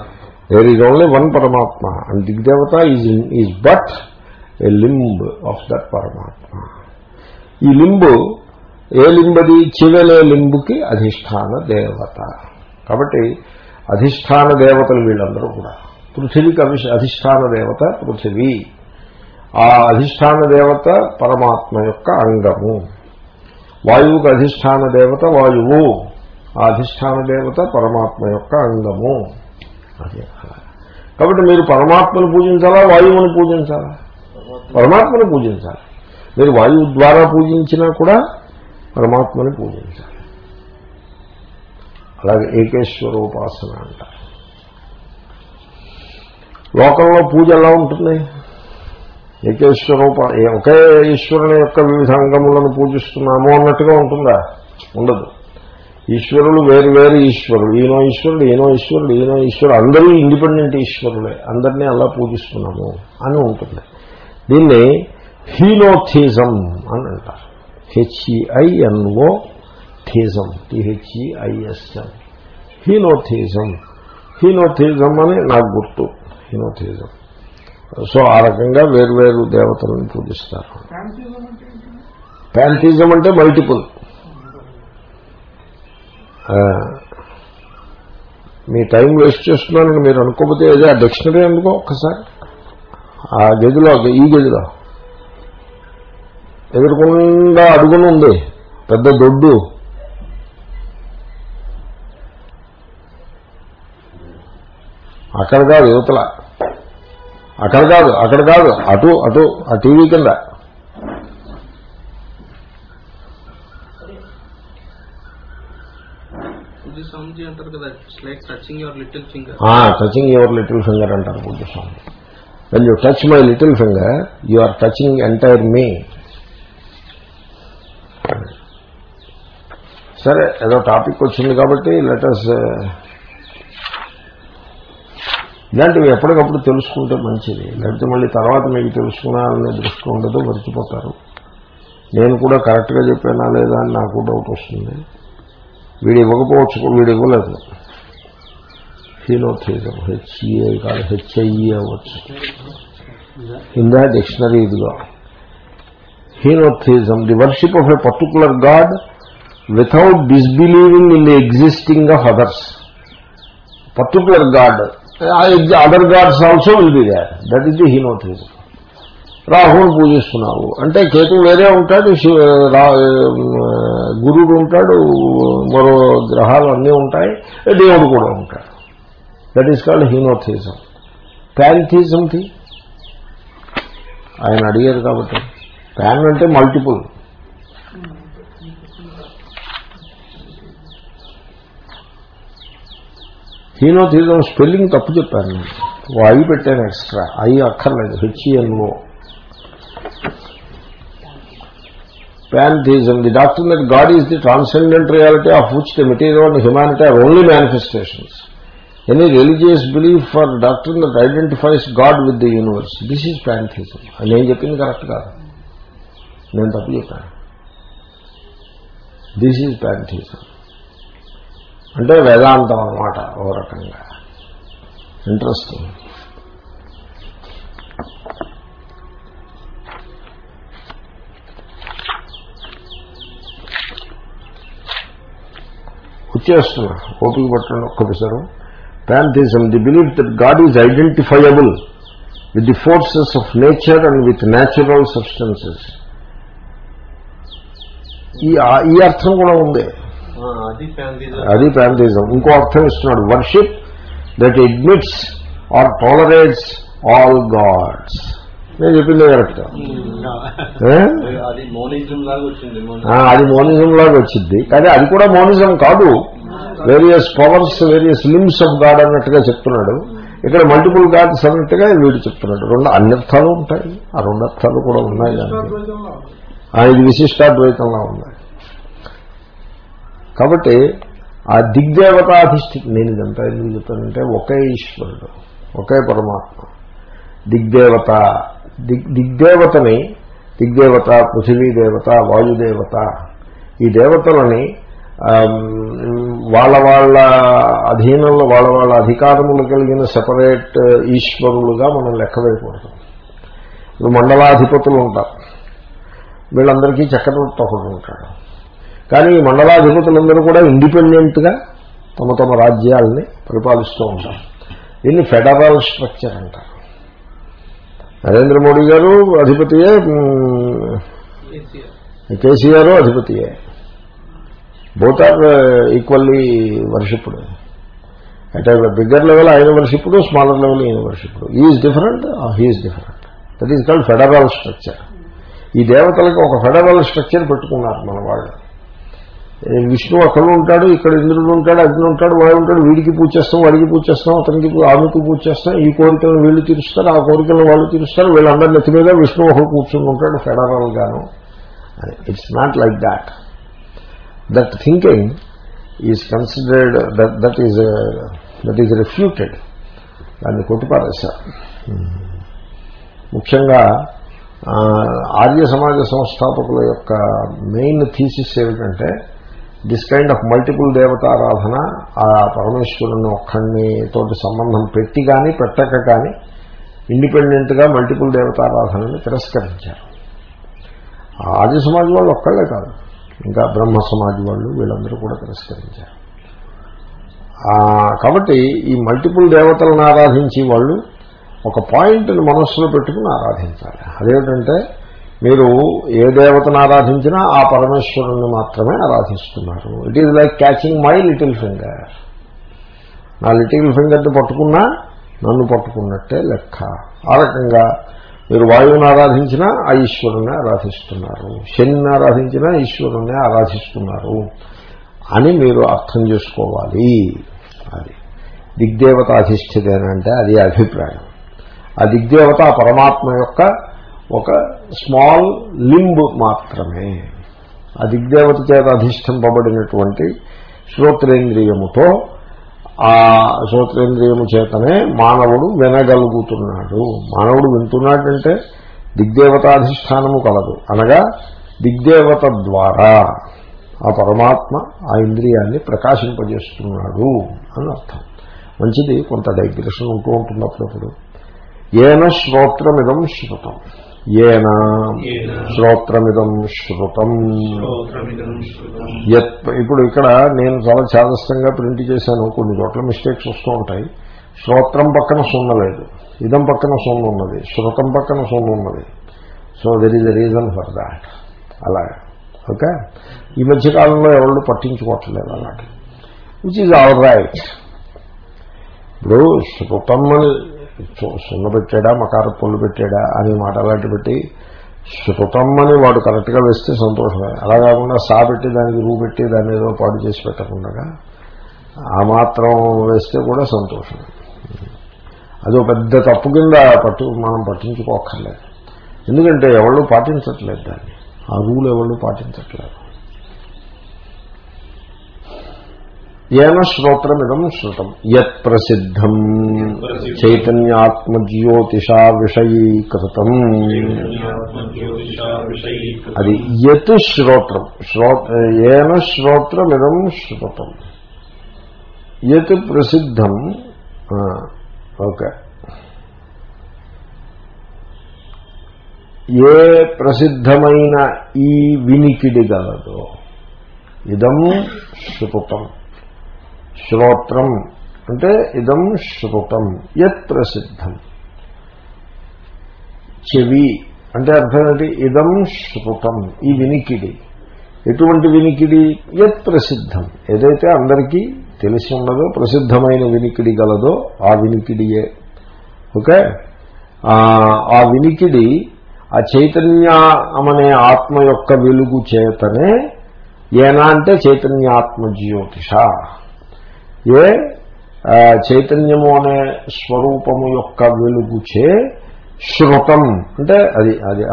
Speaker 1: there is only one paramatma and digdevata is is but a limb of that paramatma. ఈ లింబు ఏ లింబది? చివలే లింబుకి అధిష్టాన దేవత. కాబట్టి అధిష్టాన దేవతలు వీళ్ళందరూ కూడా. పృథివీకి అధిష్టాన దేవత పృథివీ. ఆ అధిష్టాన దేవత పరమాత్మ యొక్క అంగము. వాయువుకి అధిష్టాన దేవత వాయువు. ఆ అధిష్టాన దేవత పరమాత్మ యొక్క అంగము. కాబట్టి మీరు పరమాత్మను పూజించాలా వాయువుని పూజించాలా? పరమాత్మను పూజించాలి. మీరు వాయువు ద్వారా పూజించినా కూడా పరమాత్మని పూజించాలి. అలాగే ఏకేశ్వరోపాసన అంటారు. లోకంలో పూజ ఎలా ఉంటుంది? ఏకేశ్వరూప ఒకే ఈశ్వరుని యొక్క వివిధ అంగములను పూజిస్తున్నాము అన్నట్టుగా ఉంటుందా? ఉండదు. ఈశ్వరులు వేరు వేరు ఈశ్వరుడు ఈయనో ఈశ్వరుడు ఈయనో ఈశ్వరుడు ఈయనో ఈశ్వరుడు. అందరూ ఇండిపెండెంట్ ఈశ్వరులే. అందరినీ అలా పూజిస్తున్నాము అని ఉంటుంది. దీన్ని హీనోథిజం అని అంటారు. H E I N O theism. T H E I S M henotheism. Henotheism అని నాకు గుర్తు. హీనోథిజం. సో ఆ రకంగా వేర్వేరు దేవతలను పూజిస్తారు. ప్యాంథిజం అంటే మల్టిపుల్ మీ టైం వేస్ట్ చేస్తున్నానని మీరు అనుకోకపోతే ఏదో ఆ డిక్షనరీ ఎందుకో ఒక్కసారి? ఆ గదిలో ఈ గదిలో. ఎదురుకుండా అడుగును ఉంది పెద్ద దొడ్డు. అక్కడ కాదు యువతల అక్కడ కాదు అక్కడ కాదు. అటు అటు ఆ టీవీ కింద.
Speaker 3: టచింగ్ యువర్ లిటిల్ ఫింగర్
Speaker 1: అంటారు పూజ స్వామి when you touch my little finger you are touching entire me సరే ఏదో టాపిక్ వచ్చింది కాబట్టి లెటర్స్ ఇలాంటివి ఎప్పటికప్పుడు తెలుసుకుంటే మంచిది. లేకపోతే మళ్ళీ తర్వాత మీకు తెలుసుకున్నారనే దృష్టి ఉండదు మర్చిపోతారు. నేను కూడా కరెక్ట్గా చెప్పానా లేదా అని నాకు డౌట్ వస్తుంది. వీడు ఇవ్వకపోవచ్చు వీడు ఇవ్వలేదు. హీనోథిజం హెచ్ఈఏ కాదు హెచ్ఐఏ అవ్వచ్చు. ఇందా డిక్షనరీ ఇదిగో. Henotheism the worship of a particular god without disbelieving in the existing of others particular god other gods also will be they that is the henotheism రాహుని పూజిస్తున్నావు అంటే కేతు వేరే ఉంటాడు గురుడు ఉంటాడు మరో గ్రహాలు అన్నీ ఉంటాయి దేవుడు కూడా ఉంటాడు that is called henotheism pantheism the ఆయన అడిగారు కాబట్టి ప్యాన్ అంటే మల్టిపుల్ హీనోథిజం స్పెల్లింగ్ తప్పు చెప్పాను నేను ఓ ఐ పెట్టాను ఎక్స్ట్రా ఐ అక్కర్లేదు H E N O pantheism, the doctrine that God is the transcendent reality of which the material and humanity are only manifestations. Any religious belief or doctrine that identifies God with the universe. This is pantheism. నేను చెప్పింది correct కాదు నేను తప్పు చెప్పాను this is ప్యాంథిజం అంటే వేదాంతం అన్నమాట ఓ రకంగా. Interesting వచ్చేస్తున్నా ఓపిక పట్టండి ఒక్కసారి pantheism the believe that god is identifiable with the forces of nature and with natural substances ఈ అర్థం కూడా ఉంది.
Speaker 3: అది
Speaker 1: ప్యాంథిజం ఇంకో అర్థం ఇస్తున్నాడు. Worship that admits or tolerates all gods నేను చెప్పింది కరెక్ట్.
Speaker 3: అది మోనిజం లాగా వచ్చింది
Speaker 1: ఆ, అది మోనిజం లాగా వచ్చింది. కానీ అది కూడా మోనిజం కాదు. Various powers various limbs of god అన్నట్టుగా చెప్తున్నాడు. ఇక్కడ మల్టిపుల్ గాడ్స్ అన్నట్టుగా వీడు చెప్తున్నాడు. రెండు అన్యర్థాలు ఉంటాయి. ఆ రెండు అర్థాలు కూడా ఉన్నాయి. దానికి ఆ, ఇది విశిష్టాద్వైతంలో ఉంది కాబట్టి ఆ దిగ్దేవతాధిష్ఠి నేను ఇదంతా ఎందుకు చెప్తానంటే ఒకే ఈశ్వరుడు ఒకే పరమాత్మ. దిగ్దేవత దిగ్ దిగ్దేవతని దిగ్దేవత పృథివీదేవత వాయుదేవత ఈ దేవతలని వాళ్ళ వాళ్ళ అధీనంలో వాళ్ళ వాళ్ళ అధికారములు కలిగిన సెపరేట్ ఈశ్వరులుగా మనం లెక్క వేయకూడదు. ఇప్పుడు మండలాధిపతులు ఉంటారు. వీళ్ళందరికీ చక్రవర్తి ఒకడు ఉంటాడు. కానీ ఈ మండలాధిపతులందరూ కూడా ఇండిపెండెంట్గా తమ తమ రాజ్యాలని పరిపాలిస్తూ ఉంటారు దీన్ని ఫెడరల్ స్ట్రక్చర్ అంటారు. నరేంద్ర మోడీ గారు అధిపతియే KCR అధిపతియే. Both are equally worshipped at bigger level ఆయన వర్షిప్పుడు స్మాలర్ లెవెల్ ఈయన worshipped is different he is different that is called federal structure ఈ దేవతలకు ఒక ఫెడరల్ స్ట్రక్చర్ పెట్టుకున్నారు మన వాళ్ళు. విష్ణు అక్కడ ఉంటాడు ఇక్కడ ఇంద్రుడు ఉంటాడు అగ్ని ఉంటాడు వాడు ఉంటాడు వీడికి పూజ చేస్తాం వాడికి పూజ చేస్తాం అతనికి ఆమెకు పూజ చేస్తాం ఈ కోరికలను వీళ్ళు తీరుస్తారు ఆ కోరికలను వాళ్ళు తీరుస్తారు వీళ్ళందరి నెత్తి మీద విష్ణు ఒకడు కూర్చుని ఉంటాడు ఫెడరల్ గాను it's not like that that thinking is considered that that is that is refuted దాన్ని కొట్టిపారేశారు. ముఖ్యంగా ఆర్య సమాజ సంస్థాపకుల యొక్క మెయిన్ థీసిస్ ఏమిటంటే దిస్ కైండ్ ఆఫ్ మల్టిపుల్ దేవతారాధన ఆ పరమేశ్వరుని ఒక్కడిని తోటి సంబంధం పెట్టి కానీ పెట్టక కానీ ఇండిపెండెంట్గా మల్టిపుల్ దేవతారాధనని తిరస్కరించారు. ఆది సమాజ్ వాళ్ళు ఒక్కళ్ళే కాదు. ఇంకా బ్రహ్మ సమాజ్ వాళ్ళు వీళ్ళందరూ కూడా తిరస్కరించారు. కాబట్టి ఈ మల్టిపుల్ దేవతలను ఆరాధించి వాళ్ళు ఒక పాయింట్ని మనస్సులో పెట్టుకుని ఆరాధించాలి. అదేమిటంటే మీరు ఏ దేవతను ఆరాధించినా ఆ పరమేశ్వరుణ్ణి మాత్రమే ఆరాధిస్తున్నారు. It is like catching my little finger నా లిటిల్ ఫింగర్ని పట్టుకున్నా నన్ను పట్టుకున్నట్టే లెక్క. ఆ రకంగా మీరు వాయువుని ఆరాధించినా ఆ ఈశ్వరుణ్ణి ఆరాధిస్తున్నారు. శనిని ఆరాధించినా ఈశ్వరుణ్ణి ఆరాధిస్తున్నారు అని మీరు అర్థం చేసుకోవాలి. అది దిగ్దేవత అధిష్ఠితేనంటే అది అభిప్రాయం. ఆ దిగ్దేవత ఆ పరమాత్మ యొక్క ఒక స్మాల్ లింబ్ మాత్రమే. ఆ దిగ్దేవత చేత అధిష్ఠింపబడినటువంటి శ్రోత్రేంద్రియముతో ఆ శ్రోత్రేంద్రియము చేతనే మానవుడు వినగలుగుతున్నాడు. మానవుడు వింటున్నాడంటే దిగ్దేవతాధిష్టానము కలదు. అనగా దిగ్దేవత ద్వారా ఆ పరమాత్మ ఆ ఇంద్రియాన్ని ప్రకాశింపజేస్తున్నాడు అని అర్థం. మంచిది కొంత డైగ్రెషన్ ఉంటూ ఉంటుంది అప్పుడప్పుడు ఏన శ్రోత్రమిదం శృతం. ఏన శ్రోత్రమిదం శృతం ఇప్పుడు ఇక్కడ నేను చాలా చాదస్తంగా ప్రింట్ చేశాను. కొన్ని చోట్ల మిస్టేక్స్ వస్తూ ఉంటాయి. శ్రోత్రం పక్కన సున్న లేదు. ఇదం పక్కన సున్న ఉన్నది. శృతం పక్కన సున్న ఉన్నది. So there is a reason for that అలాగే. ఓకే ఈ మధ్య కాలంలో ఎవరు పట్టించుకోవట్లేదు అలాగే విచ్ ఈజ్ ఆల్ రైట్ ఇప్పుడు శృతం అని సున్న పెట్టాడా మకార పొల్లు పెట్టాడా అనే మాట అలాంటి పెట్టి శృతం అని వాడు కరెక్ట్గా వేస్తే సంతోషమే. అలా కాకుండా సా పెట్టి దానికి రూ పెట్టి దాన్ని ఏదో పాడు చేసి పెట్టకుండా ఆ మాత్రం వేస్తే కూడా సంతోషమే. అదో పెద్ద తప్పు కింద పట్టు మనం పట్టించుకోక్కర్లేదు. ఎందుకంటే ఎవళ్ళు పాటించట్లేదు దాన్ని. ఆ రూల్ ఎవళ్ళు పాటించట్లేదు. ఏన శ్రోత్రమిదం శృతం. యత్ ప్రసిద్ధం. చైతన్యాత్మజ్యోతిషా విషయీకృతం. అది యత్ శ్రోత్రం. శ్రో ఏన శ్రోత్రమిదం శృతం. యత్ ప్రసిద్ధం. ఓకే. ఏ ప్రసిద్ధమైన ఈ వినికిడి గలదో. ఇదం శృతం. శ్రోత్రం. అంటే ఇదం శృతం యత్ ప్రసిద్ధం. చెవి అంటే అర్థం ఏంటి? ఇదం శృతం ఈ వినికిడి. ఎటువంటి వినికిడి? యత్ ప్రసిద్ధం. ఏదైతే అందరికీ తెలిసి ఉన్నదో ప్రసిద్ధమైన వినికిడి గలదో ఆ వినికిడియే. ఓకే? ఆ, వినికిడి ఆ చైతన్యమనే ఆత్మ యొక్క వెలుగు చేతనే ఏనా అంటే చైతన్యాత్మ జ్యోతిష. ఏ? చైతన్యము అనే స్వరూపము యొక్క వెలుగుచే శృతం. అంటే అది అది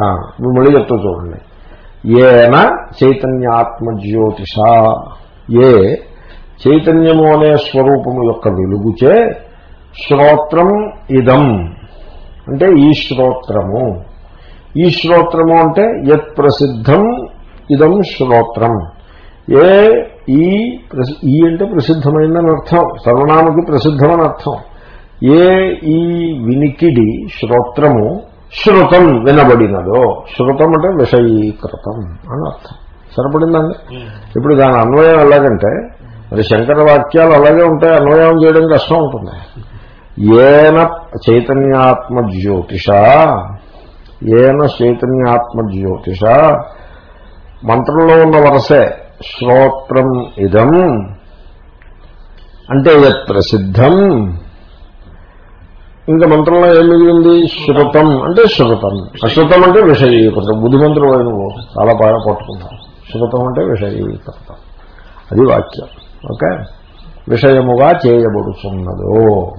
Speaker 1: మళ్ళీ చెప్తా చూడండి. ఏన చైతన్యాత్మజ్యోతిష. ఏ? చైతన్యము అనే స్వరూపము యొక్క వెలుగుచే శ్రోత్రం ఇదం. అంటే ఈ శ్రోత్రము. ఈ శ్రోత్రము అంటే యత్ ప్రసిద్ధం ఇదం శ్రోత్రం. ఏ? ఈ ఈ అంటే ప్రసిద్ధమైందని అర్థం. సర్వనామకి ప్రసిద్ధమని అర్థం. ఏ ఈ వినికిడి శ్రోత్రము శృతం వినబడినదో శృతం అంటే విషయీకృతం అని అర్థం. సరిపడిందండి? ఇప్పుడు దాని అన్వయం ఎలాగంటే మరి శంకర వాక్యాలు అలాగే ఉంటాయి అన్వయం చేయడం కష్టం ఉంటుంది. ఏన చైతన్యాత్మ జ్యోతిష ఏన చైతన్యాత్మ జ్యోతిష మంత్రంలో ఉన్న వరసే శ్రోత్రం ఇదం. అంటే యత్ ప్రసిద్ధం. ఇంకా మంత్రంలో ఏం మిగిలింది? శృతం. అంటే శృతం. అశ్రుతం అంటే విషయీకృతం. బుద్ధిమంతులు అయిన చాలా బాగా పట్టుకుంటాం శృతం అంటే విషయీకృతం. అది వాక్యం. ఓకే? విషయముగా చేయబడుతున్నదో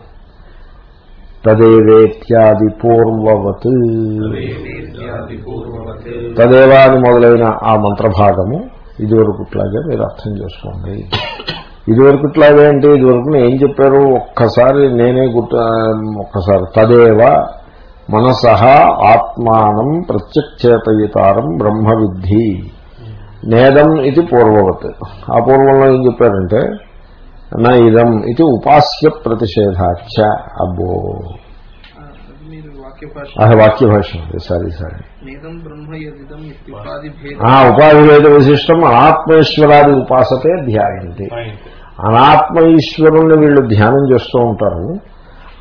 Speaker 1: తదేవేత్యాది పూర్వవత్.
Speaker 2: పూర్వవత్.
Speaker 1: తదేవా అని మొదలైన ఆ మంత్రభాగము ఇదివరకుట్లాగే మీరు అర్థం చేసుకోండి. ఇదివరకుట్లాగే అంటే ఇదివరకు ఏం చెప్పారు? ఒక్కసారి నేనే గుర్తు ఒక్కసారి. తదేవ మనస ఆత్మానం ప్రత్యక్షేతయితారం బ్రహ్మ విద్ధి నేదం ఇది పూర్వవత్. ఆ పూర్వంలో ఏం చెప్పారంటే నా ఇదం ఇది ఉపాస్య ప్రతిషేధాఖ్య. అబ్బో!
Speaker 4: వాక్య భాష
Speaker 1: ఆ వాక్య భాష సారీ సారీ
Speaker 4: భేద
Speaker 1: ఉపాధి వేద విశిష్టం అనాత్మేశ్వరాది ఉపాసతే ధ్యాయంతి అనాత్మ ఈశ్వరుణ్ణి వీళ్ళు ధ్యానం చేస్తూ ఉంటారు.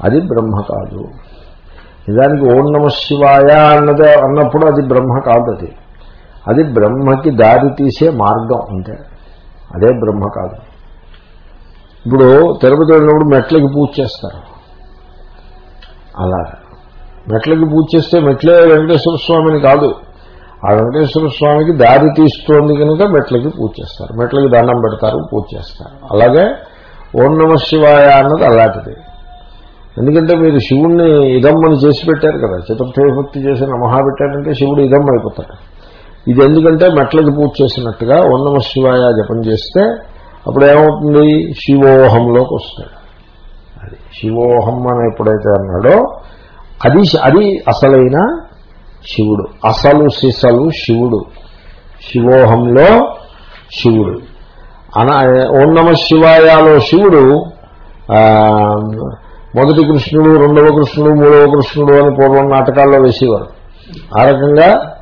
Speaker 1: అది బ్రహ్మ కాదు. నిజానికి ఓం నమ శివాయ అన్నదే అన్నప్పుడు అది బ్రహ్మ కాదు అది. అది బ్రహ్మకి దారి తీసే మార్గం అంతే. అదే బ్రహ్మ కాదు. ఇప్పుడు తిరుపతి వెళ్ళినప్పుడు మెట్లకి పూజ చేస్తారు. అలా మెట్లకి పూజ చేస్తే మెట్లే వెంకటేశ్వర స్వామిని కాదు. ఆ వెంకటేశ్వర స్వామికి దారి తీస్తోంది కనుక మెట్లకి పూజ చేస్తారు. మెట్లకి దండం పెడతారు పూజ చేస్తారు. అలాగే ఓం నమ శివాయ అన్నది అలాంటిది. ఎందుకంటే మీరు శివుణ్ణి ఇదమ్మని చేసి పెట్టారు కదా. చతుర్థవిభక్తి చేసి నమహా పెట్టారంటే శివుడు ఇదమ్మ అయిపోతాడు. ఇది ఎందుకంటే మెట్లకి పూజ చేసినట్టుగా ఓం నమ శివాయ జపం చేస్తే అప్పుడు ఏమవుతుంది? శివోహంలోకి వస్తాడు. అది శివోహం అని ఎప్పుడైతే అన్నాడో అది అది అసలైన శివుడు. అసలు సిసలు శివుడు. శివోహంలో శివుడు. అన ఓం నమ శివాయాలో శివుడు మొదటి కృష్ణుడు రెండవ కృష్ణుడు మూడవ కృష్ణుడు అని పూర్వం నాటకాల్లో వేసేవారు. ఆ రకంగా.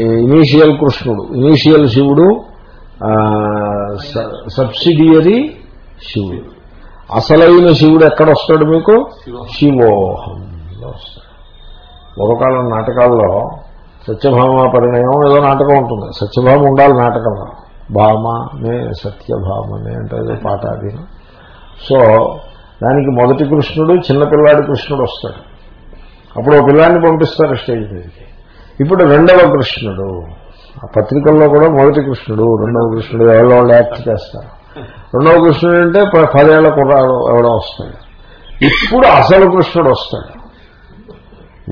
Speaker 1: ఇనీషియల్ కృష్ణుడు. ఇనీషియల్ శివుడు సబ్సిడియరీ శివుడు. అసలైన శివుడు ఎక్కడ వస్తాడు మీకు వస్తాడు. పూర్వకాలం నాటకాల్లో సత్యభామ పరిణయం ఏదో నాటకం ఉంటుంది. సత్యభామ ఉండాలి నాటకంలో భామనే సత్యభామనే అంటే ఏదో పాట అది. సో దానికి మొదటి కృష్ణుడు చిన్నపిల్లాడి కృష్ణుడు వస్తాడు. అప్పుడు ఒక పిల్లాన్ని పంపిస్తారు స్టేజ్ మీదకి. ఇప్పుడు రెండవ కృష్ణుడు. ఆ పత్రికల్లో కూడా మొదటి కృష్ణుడు రెండవ కృష్ణుడు ఎవరో వాళ్ళు యాక్ట్ చేస్తారు. రెండవ కృష్ణుడు అంటే ప- పదేళ్ళ కుర్రాడు ఎవడో వస్తాడు. ఇప్పుడు అసలు కృష్ణుడు వస్తాడు.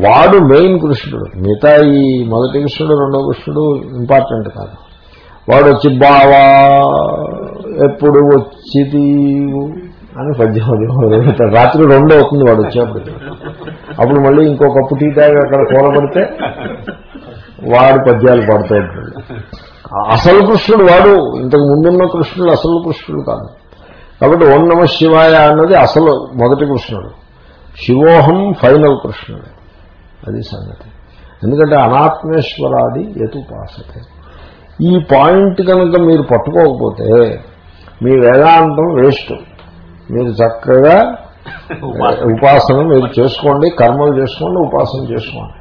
Speaker 1: వాడు మెయిన్ కృష్ణుడు. మిగతా ఈ మొదటి కృష్ణుడు రెండవ కృష్ణుడు ఇంపార్టెంట్ కాదు. వాడు వచ్చి బావా ఎప్పుడు వచ్చిది అని పద్యం రాత్రి రెండో అవుతుంది వాడు వచ్చేప్పుడు. అప్పుడు మళ్ళీ ఇంకో కప్పు టీ తాగి అక్కడ కూలబడితే వాడు పద్యాలు పాడుతూ ఉంటాడు. అసలు కృష్ణుడు వాడు. ఇంతకు ముందున్న కృష్ణుడు అసలు కృష్ణుడు కాదు. కాబట్టి ఓం నమ శివాయ అన్నది అసలు మొదటి కృష్ణుడు. శివోహం ఫైనల్ కృష్ణుడు. అది సంగతి. ఎందుకంటే అనాత్మేశ్వరాది యతుపాసతే ఈ పాయింట్ కనుక మీరు పట్టుకోకపోతే మీ వేదాంతం వేస్ట్. మీరు చక్కగా ఉపాసన. మీరు చేసుకోండి కర్మలు చేసుకోండి ఉపాసన చేసుకోండి.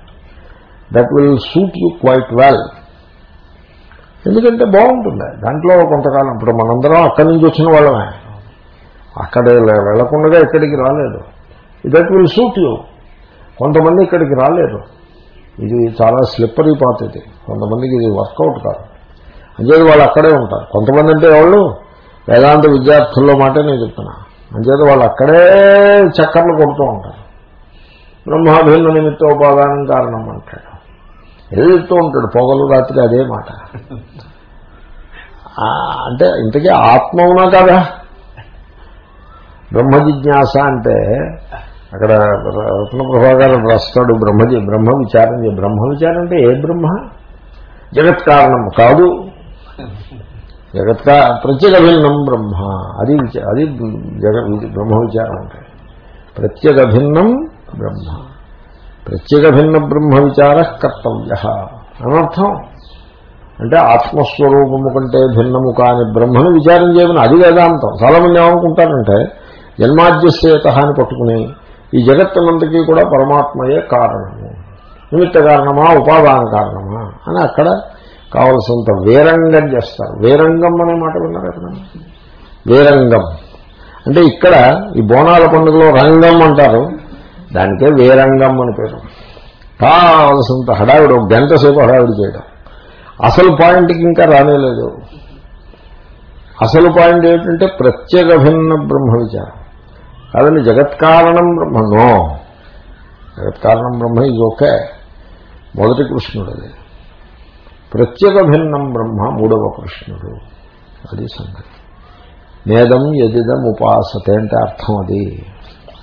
Speaker 1: That will suit you quite well ఎందుకంటే బాగుంటుంది. దాంట్లో కొంతకాలం ఇప్పుడు మనందరం అక్కడి నుంచి వచ్చిన వాళ్ళమే. అక్కడ వెళ్ళకుండా ఇక్కడికి రాలేదు. దట్ విల్ సూట్ యూ కొంతమంది ఇక్కడికి రాలేరు ఇది చాలా స్లిప్పరీ పాత్ ఇది. కొంతమందికి ఇది వర్కౌట్ కాదు. అంచేది వాళ్ళు అక్కడే ఉంటారు. కొంతమంది అంటే వాళ్ళు వేదాంత విద్యార్థుల్లో మాట నేను చెప్తున్నా. అంచేది వాళ్ళు అక్కడే చక్కర్లు కొడుతూ ఉంటారు. బ్రహ్మాభిన్న నిమిత్తోపాదానం కారణం అంటాడు. ఏదో చెప్తూ ఉంటాడు. పొగలు రాత్రి అదే మాట. అంటే ఇంతకీ ఆత్మ ఉన్నా కదా? బ్రహ్మ జిజ్ఞాస అంటే అక్కడ రత్న ప్రభాకర్ రాస్తాడు బ్రహ్మజి బ్రహ్మ విచారం బ్రహ్మ విచారం అంటే ఏ బ్రహ్మ? జగత్ కారణం కాదు. జగత్ ప్రత్యేకభిన్నం బ్రహ్మ. అది అది జగ బ్రహ్మ విచారం అంటే ప్రత్యేకభిన్నం బ్రహ్మ. ప్రత్యేక భిన్న బ్రహ్మ విచార కర్తవ్య. అనర్థం? అంటే ఆత్మస్వరూపము కంటే భిన్నము కాని బ్రహ్మను విచారం చేయమని అది వేదాంతం. చాలామంది ఏమనుకుంటారంటే జన్మాద్యశ్చేత అని పట్టుకుని ఈ జగత్తునంతకీ కూడా పరమాత్మయే కారణము. నిమిత్త కారణమా ఉపాదాన కారణమా? అని అక్కడ కావలసినంత వేరంగం చేస్తారు. వేరంగం అనే మాట విన్నారు ఎప్పుడన్నా వేరంగం. అంటే ఇక్కడ ఈ బోనాల పండుగలో రంగం అంటారు. దానికే వేరంగం అని పేరు. కావలసినంత హడావిడ గంట సేపు హడావిడి చేయడం. అసలు పాయింట్కి ఇంకా రానేలేదు. అసలు పాయింట్ ఏమిటంటే ప్రత్యేక భిన్న బ్రహ్మ విచారం. కాదండి జగత్కారణం బ్రహ్మ. నో. జగత్కారణం బ్రహ్మ ఇది ఓకే మొదటి కృష్ణుడు అది ప్రత్యేక భిన్నం బ్రహ్మ మూడవ కృష్ణుడు. అది సంగతి. నేదం ఎదిదం ఉపాసతే అంటే అర్థం అది.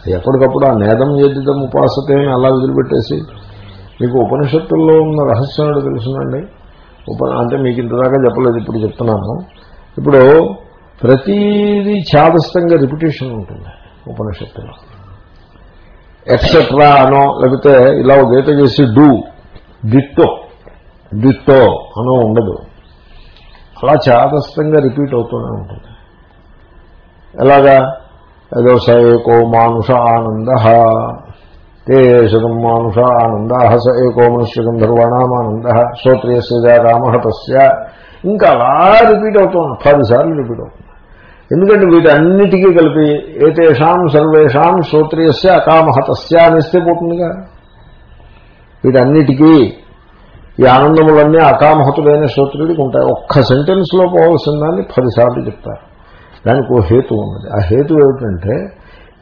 Speaker 1: ఎప్పటికప్పుడు ఆ నేదం ఎదిదం ఉపాసతే అని అలా వదిలిపెట్టేసి మీకు ఉపనిషత్తుల్లో ఉన్న రహస్యం తెలుసునండి. ఉప అంటే మీకు ఇంతదాకా చెప్పలేదు ఇప్పుడు చెప్తున్నాను. ఇప్పుడు ప్రతీది ఛాదస్థంగా రిపిటేషన్ ఉంటుంది ఉపనిషత్తులో. ఎక్సెట్రా అనో లేకపోతే ఇలా ఒక గీత చేసి డూ డిట్టో డిట్టో అనో ఉండదు. అలా చాదస్తంగా రిపీట్ అవుతూనే ఉంటుంది. ఎలాగా? ఏదో స ఏకో మానుష ఆనంద తేషకం మానుష ఆనంద స ఏకో మనుష్య గంధర్వాణామానంద శ్రోత్రియస్య రామ తస్య ఇంకా అలా రిపీట్ అవుతుంది. పదిసార్లు రిపీట్ అవుతుంది. ఎందుకంటే వీటన్నిటికీ కలిపి ఏతేషాం సర్వేషాం శ్రోత్రియస్య అకామహతస్య అనిస్తే పోతుందిగా. వీటన్నిటికీ ఈ ఆనందములన్నీ అకామహతులైన శ్రోత్రుడికి ఉంటాయి. ఒక్క సెంటెన్స్లో పోవాల్సిన దాన్ని పదిసార్లు చెప్తారు. దానికి ఓ హేతు ఉన్నది. ఆ హేతు ఏమిటంటే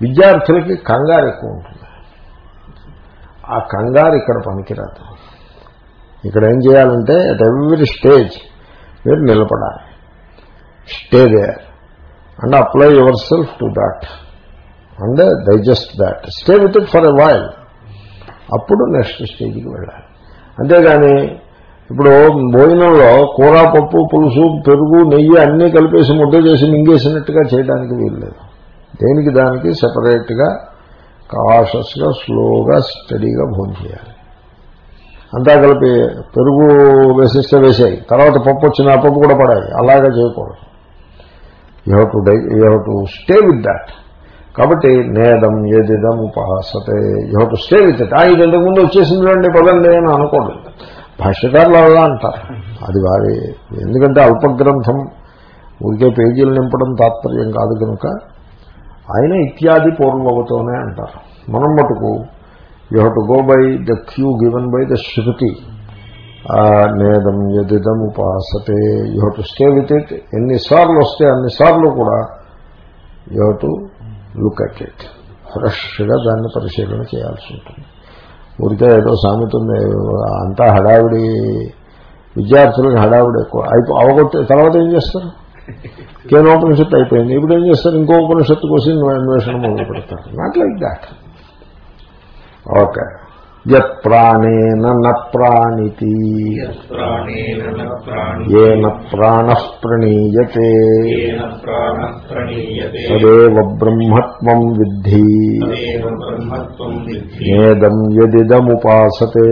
Speaker 1: విద్యార్థులకి కంగారు ఎక్కువ ఉంటుంది. ఆ కంగారు ఇక్కడ పనికిరాదు. ఇక్కడ ఏం చేయాలంటే అట్ ఎవ్రీ స్టేజ్ మీరు నిలబడాలి. Stay there and apply yourself to that and digest that stay with it for a while అప్పుడు నెక్స్ట్ స్టేజ్కి వెళ్ళాలి. అంతేగాని ఇప్పుడు భోజనంలో కూర పప్పు పులుసు పెరుగు నెయ్యి అన్నీ కలిపేసి ముద్ద చేసి మింగేసినట్టుగా చేయడానికి వీల్లేదు. దేనికి దానికి సెపరేట్గా కాషస్గా స్లోగా స్టడీగా భోజనం చేయాలి. అంతా కలిపి పెరుగు వేసిస్తే వేసాయి. తర్వాత పప్పు వచ్చిన పప్పు కూడా పడాయి. అలాగా చేయకూడదు. You have to die you have to stay with that కాబట్టి నేదం ఏదిదం ఉపాసతే. You have to stay with that ఆ ఇది ఇంతకుముందు వచ్చేసింది పదండి అని అనుకోండి. భాష్యకారులు అలా అంటారు. అది వారి ఎందుకంటే అల్పగ్రంథం ఊరికే పేజీలు నింపడం తాత్పర్యం కాదు కనుక ఆయన ఇత్యాది పూర్వవతోనే అంటారు. మనం మటుకు you have to go by the cue given by the Shruti. నేదం ఎదిదం ఉపాసతే. You have to stay with it ఎన్నిసార్లు వస్తే అన్నిసార్లు కూడా you have to look at it ఫ్రెష్గా దాన్ని పరిశీలన చేయాల్సి ఉంటుంది. ఊరికే ఏదో సామెత ఉంది అంతా హడావిడి విద్యార్థులకు హడావిడి ఎక్కువ. అయిపో అవగొట్టే తర్వాత ఏం చేస్తారు? కేనోపనిషత్తు అయిపోయింది. ఇప్పుడు ఏం చేస్తారు? ఇంకో ఉపనిషత్తు కోసం అన్వేషణ మొదలు పెడతారు నాట్ లైక్ దాట్ ఓకే ప్రాణేన న ప్రాణితి. ఏన ప్రాణ ప్రణీయతే తదేవ బ్రహ్మత్వం విద్ధి. నేదం యదిదముపాసతే.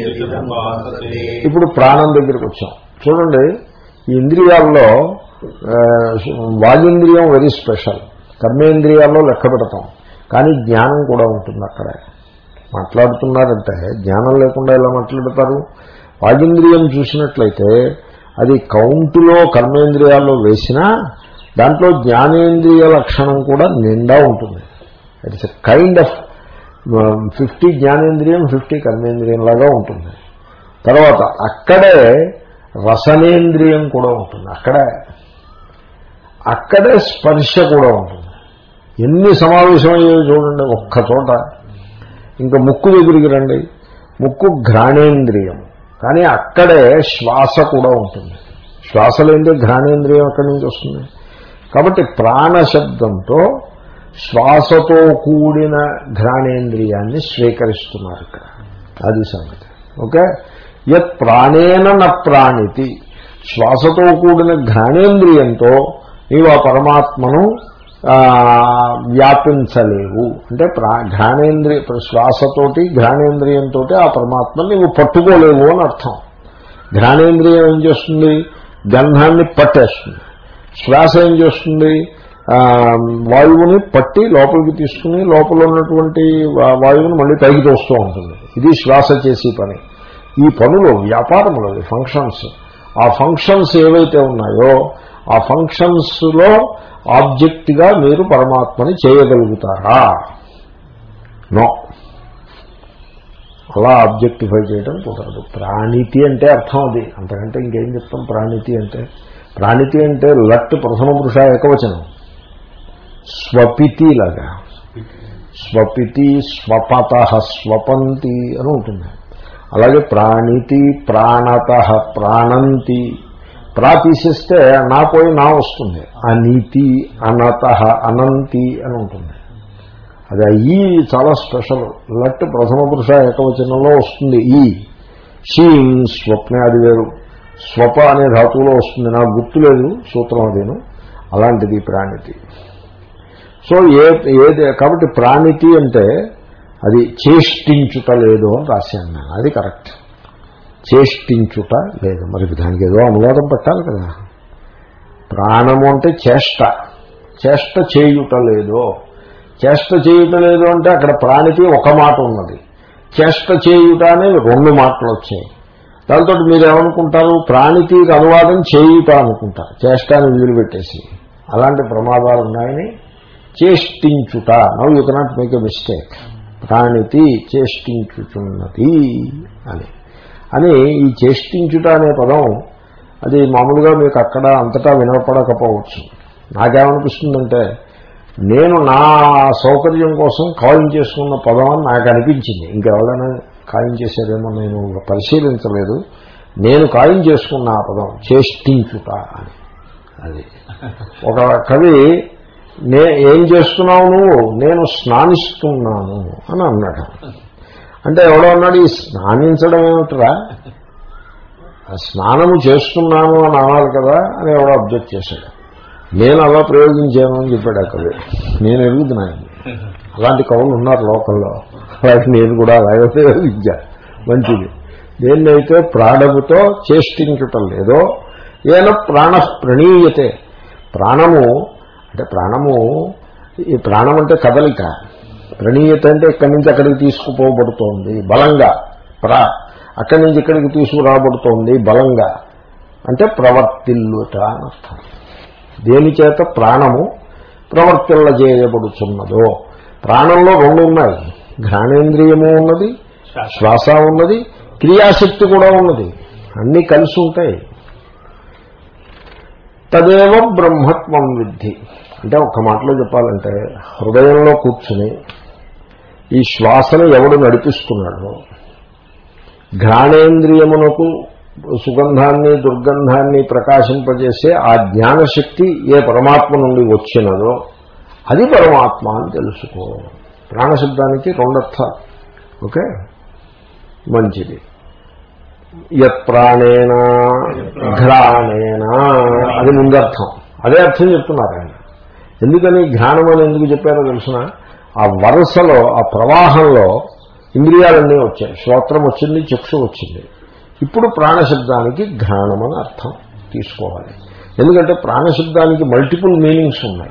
Speaker 2: యదిదముపాసతే.
Speaker 1: ఇప్పుడు ప్రాణం దగ్గరికి వచ్చాం. చూడండి ఈ ఇంద్రియాల్లో ఆ, వాగింద్రియం వెరీ స్పెషల్. కర్మేంద్రియాల్లో లెక్క పెడతాం. కానీ జ్ఞానం కూడా ఉంటుంది అక్కడ మాట్లాడుతున్నారంటే జ్ఞానం లేకుండా ఎలా మాట్లాడతారు? వాగింద్రియం చూసినట్లయితే అది కౌంటులో కర్మేంద్రియాల్లో వేసినా దాంట్లో జ్ఞానేంద్రియ లక్షణం కూడా నిండా ఉంటుంది. It's a kind of fifty జ్ఞానేంద్రియం fifty కర్మేంద్రియం లాగా ఉంటుంది. తర్వాత అక్కడే రసనేంద్రియం కూడా ఉంటుంది. అక్కడే. అక్కడే స్పర్శ కూడా ఉంటుంది. ఎన్ని సమావేశమయ్యాయో చూడండి ఒక్క చోట. ఇంకా ముక్కు దగ్గరికి రండి. ముక్కు ఘ్రాణేంద్రియం. కానీ అక్కడే శ్వాస కూడా ఉంటుంది. శ్వాస లేనిదే ఘ్రాణేంద్రియం అక్కడి నుంచి వస్తుంది? కాబట్టి ప్రాణశబ్దంతో శ్వాసతో కూడిన ఘ్రాణేంద్రియాన్ని స్వీకరిస్తున్నారు ఇక్కడ. అది సంగతి. ఓకే? యత్ ప్రాణేన న ప్రాణితి. శ్వాసతో కూడిన ఘ్రాణేంద్రియంతో నీవు ఆ పరమాత్మను వ్యాపించలేవు. అంటే ప్రా ఘ్రాణేంద్రియ శ్వాసతోటి ఘ్రాణేంద్రియంతో ఆ పరమాత్మని నీవు పట్టుకోలేవు అని అర్థం. ఘ్రాణేంద్రియం ఏం చేస్తుంది? గంధాన్ని పట్టేస్తుంది. శ్వాస ఏం చేస్తుంది? వాయువుని పట్టి లోపలికి తీసుకుని లోపల ఉన్నటువంటి వాయువుని మళ్ళీ పైకి తోస్తూ ఉంటుంది. ఇది శ్వాస చేసే పని. ఈ పనులు వ్యాపారములు ఫంక్షన్స్ ఆ ఫంక్షన్స్ ఏవైతే ఉన్నాయో ఆ ఫంక్షన్స్లో ఆబ్జెక్ట్గా మీరు పరమాత్మని చేయగలుగుతారా? నో. అలా ఆబ్జెక్టిఫై చేయడం కుదరదు. ప్రాణితి అంటే అర్థం అది. అంతకంటే ఇంకేం చెప్తాం ప్రాణితి అంటే? ప్రాణితి అంటే లట్ ప్రథమ పురుష ఏకవచనం. స్వపితి లాగా. స్వపితి స్వపత స్వపంతి అని ఉంటుంది. అలాగే ప్రాణితి ప్రాణత ప్రాణంతి. ప్రా తీసేస్తే నా పోయి నా వస్తుంది. అనీతి అనత అనంతి అని ఉంటుంది. అది ఈ చాలా స్పెషల్. లట్ ప్రథమ పురుష ఏకవచనంలో వస్తుంది. ఈ షీం స్వప్నే అది వేరు. స్వప అనే ధాతువులో వస్తుంది. నాకు గుర్తులేదు సూత్రం అదేను. అలాంటిది ప్రాణితి. సో ఏ ఏది కాబట్టి ప్రాణితి అంటే అది చేష్టించుట లేదు అని రాశాను నేను. అది కరెక్ట్. చేష్టించుట లేదు. మరి దానికి ఏదో అనువాదం పెట్టాలి కదా. ప్రాణము అంటే చేష్ట. చేష్ట చేయుట లేదు. చేష్ట చేయుట లేదు అంటే అక్కడ ప్రాణికి ఒక మాట ఉన్నది. చేష్ట చేయుట అనేవి రెండు మాటలు వచ్చాయి. దాంతో మీరు ఏమనుకుంటారు ప్రాణికి అనువాదం చేయుట అనుకుంటారు చేష్టాన్ని వదిలిపెట్టేసి అలాంటి ప్రమాదాలు ఉన్నాయని చేష్టించుట. Now you cannot make a mistake ప్రాణితి చేష్టించుచున్నది అని. అని ఈ చేష్టించుట అనే పదం అది మామూలుగా మీకు అక్కడ అంతటా వినపడకపోవచ్చు. నాకేమనిపిస్తుందంటే నేను నా సౌకర్యం కోసం ఖాయం చేసుకున్న పదం అని నాకు అనిపించింది ఇంకెవరైనా ఖాయం చేశారేమో నేను పరిశీలించలేదు. నేను ఖాయం చేసుకున్న ఆ పదం చేష్టించుట అని. అది. ఒక కవి నే ఏం చేస్తున్నావు నువ్వు? నేను స్నానిస్తున్నాను అని అన్నాడు. అంటే ఎవడో అన్నాడు ఈ స్నానించడం ఏమిటరా? స్నానము చేస్తున్నాను అని అనాలి కదా అని ఎవడో అబ్జెక్ట్ చేశాడు. నేను అలా ప్రయోగించాను అని చెప్పాడు అక్కడ నేను ఎరుగుతున్నాను అలాంటి కవులు ఉన్నారు లోకల్లో వాటిని నేను కూడా అలాగే ప్రయోగించా. మంచిది. దేన్నైతే ప్రాణముతో చేష్టించటం లేదో ఏన ప్రాణ ప్రణీయతే. ప్రాణము అంటే ప్రాణము ఈ ప్రాణం అంటే కదలిక. ప్రణీయత అంటే ఇక్కడి నుంచి అక్కడికి తీసుకుపోబడుతోంది బలంగా. ప్రా అక్కడి నుంచి ఇక్కడికి తీసుకురాబడుతోంది బలంగా. అంటే ప్రవర్తిల్లుట అనర్థం దేనిచేత దేని చేత? ప్రాణము ప్రవర్తిల్ల చేయబడుచున్నదో. ప్రాణంలో రెండు ఉన్నాయి. ఘ్రాణేంద్రియము ఉన్నది శ్వాస ఉన్నది క్రియాశక్తి కూడా ఉన్నది. అన్నీ కలిసి ఉంటాయి. తదేవ బ్రహ్మత్వం విద్ధి. అంటే ఒక్క మాటలో చెప్పాలంటే హృదయంలో కూర్చుని ఈ శ్వాసను ఎవడు నడిపిస్తున్నాడో ఘ్రాణేంద్రియమునకు సుగంధాన్ని దుర్గంధాన్ని ప్రకాశింపజేసే ఆ జ్ఞానశక్తి ఏ పరమాత్మ నుండి వచ్చినదో అది పరమాత్మ అని తెలుసుకో. ప్రాణశబ్దానికి రెండర్థాలు ఓకే? మంచిది. యత్ ఘ్రాణేనా అది ముందర్థం. అదే అర్థం చెప్తున్నారు ఆయన. ఎందుకని ఘ్రాణం అని ఎందుకు చెప్పారో తెలిసిన? ఆ వరుసలో ఆ ప్రవాహంలో ఇంద్రియాలన్నీ వచ్చాయి. శ్రోత్రం వచ్చింది చక్షు వచ్చింది. ఇప్పుడు ప్రాణశబ్దానికి ఘ్రాణం అని అర్థం తీసుకోవాలి. ఎందుకంటే ప్రాణశబ్దానికి మల్టిపుల్ మీనింగ్స్ ఉన్నాయి.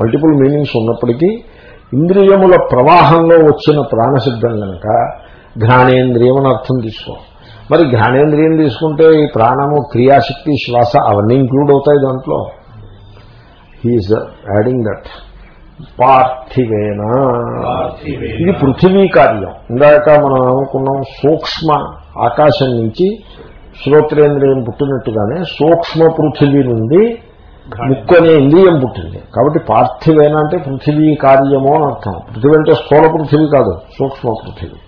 Speaker 1: మల్టిపుల్ మీనింగ్స్ ఉన్నప్పటికీ ఇంద్రియముల ప్రవాహంలో వచ్చిన ప్రాణశబ్దం కనుక ఘ్రాణేంద్రియం అని అర్థం తీసుకో. మరి ఘానేంద్రియం తీసుకుంటే ఈ ప్రాణము క్రియాశక్తి శ్వాస అవన్నీ ఇంక్లూడ్ అవుతాయి దాంట్లో. హీఈస్ యాడింగ్ దట్ పార్థివేనా. ఇది పృథివీ కార్యం. ఇందాక మనం అనుకున్నాం సూక్ష్మ ఆకాశం నుంచి శ్రోత్రేంద్రియం పుట్టినట్టుగానే సూక్ష్మ పృథివీ నుండి ముక్కు అనే ఇంద్రియం పుట్టింది. కాబట్టి పార్థివేన అంటే పృథివీ కార్యము అని అర్థం. పృథివీ అంటే స్థూల పృథివీ కాదు సూక్ష్మ పృథివీ.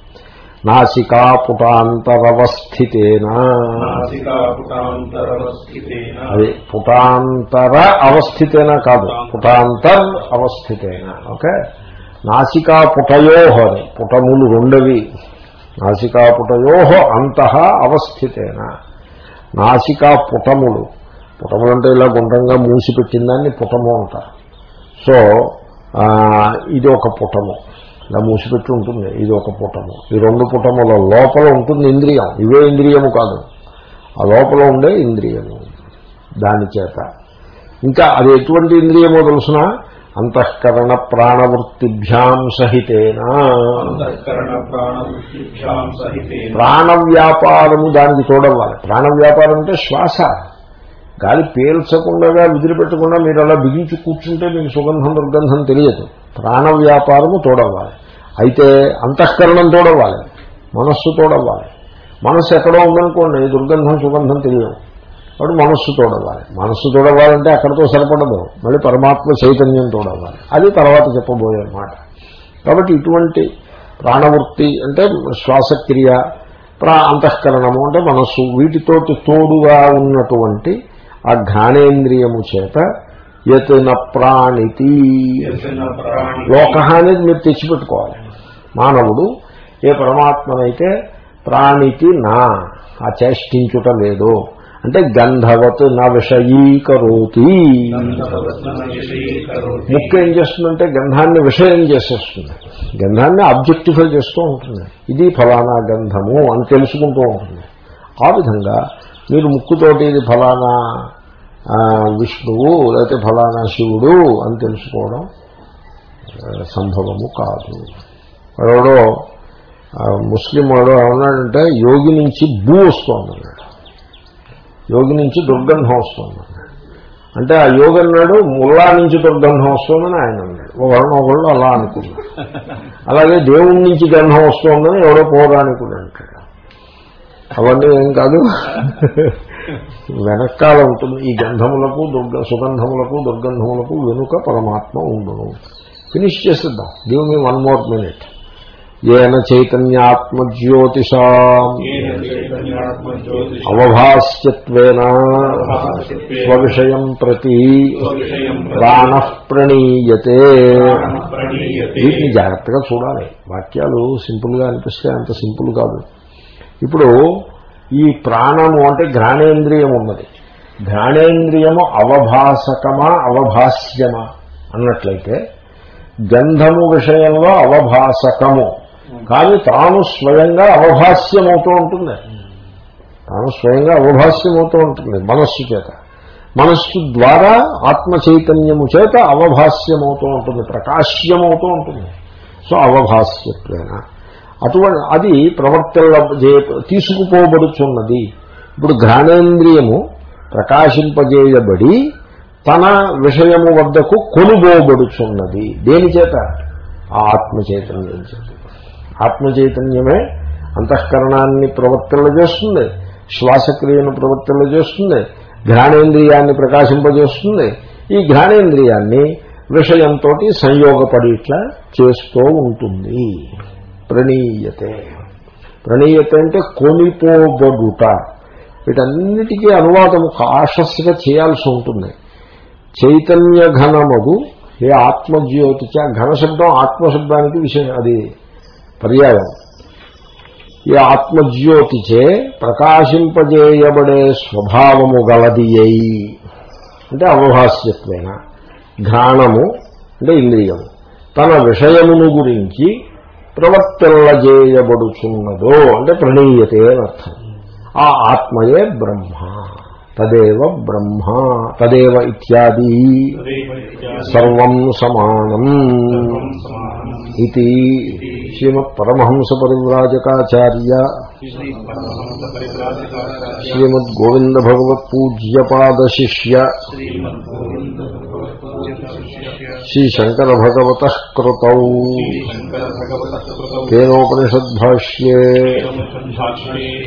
Speaker 2: నాసికాపుటాంతరవస్థితేన.
Speaker 1: అది పుటాంతర అవస్థితేన కాదు పుటాంతర్ అవస్థితేన ఓకే? నాసికా పుటయోహ అని పుటములు రెండవి. నాసికా పుటయోహ అంతః అవస్థితేన. నాసికా పుటములు పుటములు అంటే ఇలా గుండ్రంగా మూసిపెట్టిన దాన్ని పుటము అంటారు. సో ఇది ఒక పుటము. ఇలా మూసిపెట్టి ఉంటుంది. ఇది ఒక పుటము. ఈ రెండు పుటముల లోపల ఉంటుంది ఇంద్రియం. ఇవే ఇంద్రియము కాదు. ఆ లోపల ఉండే ఇంద్రియము. దాని చేత. ఇంకా అది ఎటువంటి ఇంద్రియమో తెలుసిన? అంతఃకరణ ప్రాణవృత్తిభ్యాం సహితేనా. ప్రాణ వ్యాపారము దానికి తోడవ్వాలి. ప్రాణ వ్యాపారం అంటే శ్వాస. గాలి పీల్చకుండా విదిలిపెట్టకుండా మీరు అలా బిగించి కూర్చుంటే మీకు సుగంధం దుర్గంధం తెలియదు. ప్రాణ వ్యాపారము తోడవ్వాలి. అయితే అంతఃకరణం తోడవ్వాలి. మనస్సు తోడవ్వాలి. మనస్సు ఎక్కడో ఉందనుకోండి దుర్గంధం సుగంధం తెలియదు. కాబట్టి మనస్సు తోడవ్వాలి. మనస్సు తోడవ్వాలంటే అక్కడితో సరిపడదు. మళ్ళీ పరమాత్మ చైతన్యం తోడవ్వాలి. అది తర్వాత చెప్పబోయే మాట. కాబట్టి ఇటువంటి ప్రాణవృత్తి అంటే శ్వాసక్రియ ప్రా అంతఃకరణము అంటే మనస్సు వీటితోటి తోడుగా ఉన్నటువంటి ఆ ఘానేంద్రియము చేత యతన ప్రాణితి.
Speaker 2: యతన ప్రాణి
Speaker 1: లోక అనేది మీరు తెచ్చిపెట్టుకోవాలి. మానవుడు ఏ పరమాత్మనైతే ప్రాణితి నా ఆ చేష్టించుట లేదు. అంటే గంధవత్ నా విషయీకరోతి. ముక్క ఏం చేస్తుందంటే గంధాన్ని విషయం చేసేస్తుంది. గంధాన్ని ఆబ్జెక్టిఫై చేస్తూ ఉంటుంది. ఇది ఫలానా గంధము అని తెలుసుకుంటూ ఉంటుంది. ఆ విధంగా మీరు ముక్కుతోటి ఇది ఫలానా విష్ణువు లేకపోతే ఫలానా శివుడు అని తెలుసుకోవడం సంభవము కాదు. ఎవడో ముస్లిం వాడు ఏమన్నాడంటే యోగి నుంచి భూ వస్తోందన్నాడు. యోగి నుంచి దుర్గంధం వస్తోందన్నాడు. అంటే ఆ యోగి అన్నాడు ముల్లా నుంచి దుర్గంధం వస్తోందని ఆయన అన్నాడు. ఒకళ్ళు ఒకళ్ళు అలా అనుకున్నారు అలాగే దేవుడి నుంచి గంధం వస్తోందని ఎవడో పౌరాణికుడు అంటాడు. అవన్నీ ఏం కాదు. వెనకాల ఉంటుంది. ఈ గంధములకు దుర్గ సుగంధములకు దుర్గంధములకు వెనుక పరమాత్మ ఉండును. Finish చేసిద్దాం. Give me one more minute ఏన చైతన్యాత్మజ్యోతిషా. అవభాస్యత్వేన స్వవిషయం ప్రతి ప్రాణః ప్రణీయతే. వీటిని జాగ్రత్తగా చూడాలి. వాక్యాలు సింపుల్గా అనిపిస్తే అంత సింపుల్ కాదు. ఇప్పుడు ఈ ప్రాణము అంటే ఘ్రాణేంద్రియం ఉన్నది. ఘ్రాణేంద్రియము అవభాసకమా అవభాస్యమా అన్నట్లయితే గంధము విషయంలో అవభాసకము. కానీ తాను స్వయంగా అవభాస్యమవుతూ ఉంటుంది. తాను స్వయంగా అవభాస్యమవుతూ ఉంటుంది మనస్సు చేత. మనస్సు ద్వారా ఆత్మ చైతన్యము చేత అవభాస్యమవుతూ ఉంటుంది ప్రకాశ్యమవుతూ ఉంటుంది. సో అవభాస్యత్వేన. అటువంటి అది ప్రవర్తన తీసుకుపోబడుచున్నది. ఇప్పుడు ఘ్రాణేంద్రియము ప్రకాశింపజేయబడి తన విషయము వద్దకు కొనుగోబడుచున్నది. దేని చేత? ఆ ఆత్మచైతన్యం చేత. ఆత్మచైతన్యమే అంతఃకరణాన్ని ప్రవర్తనలు చేస్తుంది శ్వాసక్రియను ప్రవర్తనలు చేస్తుంది ఘ్రాణేంద్రియాన్ని ప్రకాశింపజేస్తుంది. ఈ ఘ్రాణేంద్రియాన్ని విషయంతో సంయోగపడి ఇట్లా చేస్తూ ఉంటుంది. ప్రణీయతే. ప్రణీయత అంటే కొనిపోబడుట. వీటన్నిటికీ అనువాదము కాషస్గా చేయాల్సి ఉంటుంది. చైతన్య ఘనమగు ఏ ఆత్మజ్యోతి ఘనశబ్దం ఘన శబ్దం ఆత్మశబ్దానికి విషయం అది పర్యాయం. ఈ ఆత్మజ్యోతిచే ప్రకాశింపజేయబడే స్వభావము గలది అయి అంటే అవభాస్యత్వేన ఘ్రాణము అంటే ఇంద్రియము. తన విషయమును గురించి ప్రవర్తిల్లజేయబడుచున్నదో అంటే ప్రణీయతే అని అర్థం. ఆ ఆత్మయే బ్రహ్మ. తదేవ బ్రహ్మ తదేవ ఇత్యాది. సర్వం సమానం. ఇది శ్రీమత్ పరమహంస పరివ్రాజకాచార్య శ్రీమద్ గోవింద భగవత్ పూజ్యపాద శిష్య శ్రీ శంకర భగవత కృత కేనోపనిషద్భాష్యే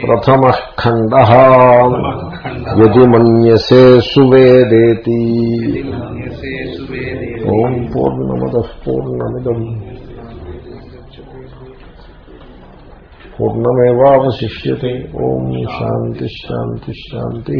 Speaker 1: ప్రథమ ఖండ యది మన్యసే సువేదేతి ఓం పూర్ణమద పూర్ణమిదం పూర్ణమేవాశిష్యతే ఓం శాంతి శాంతి శాంతి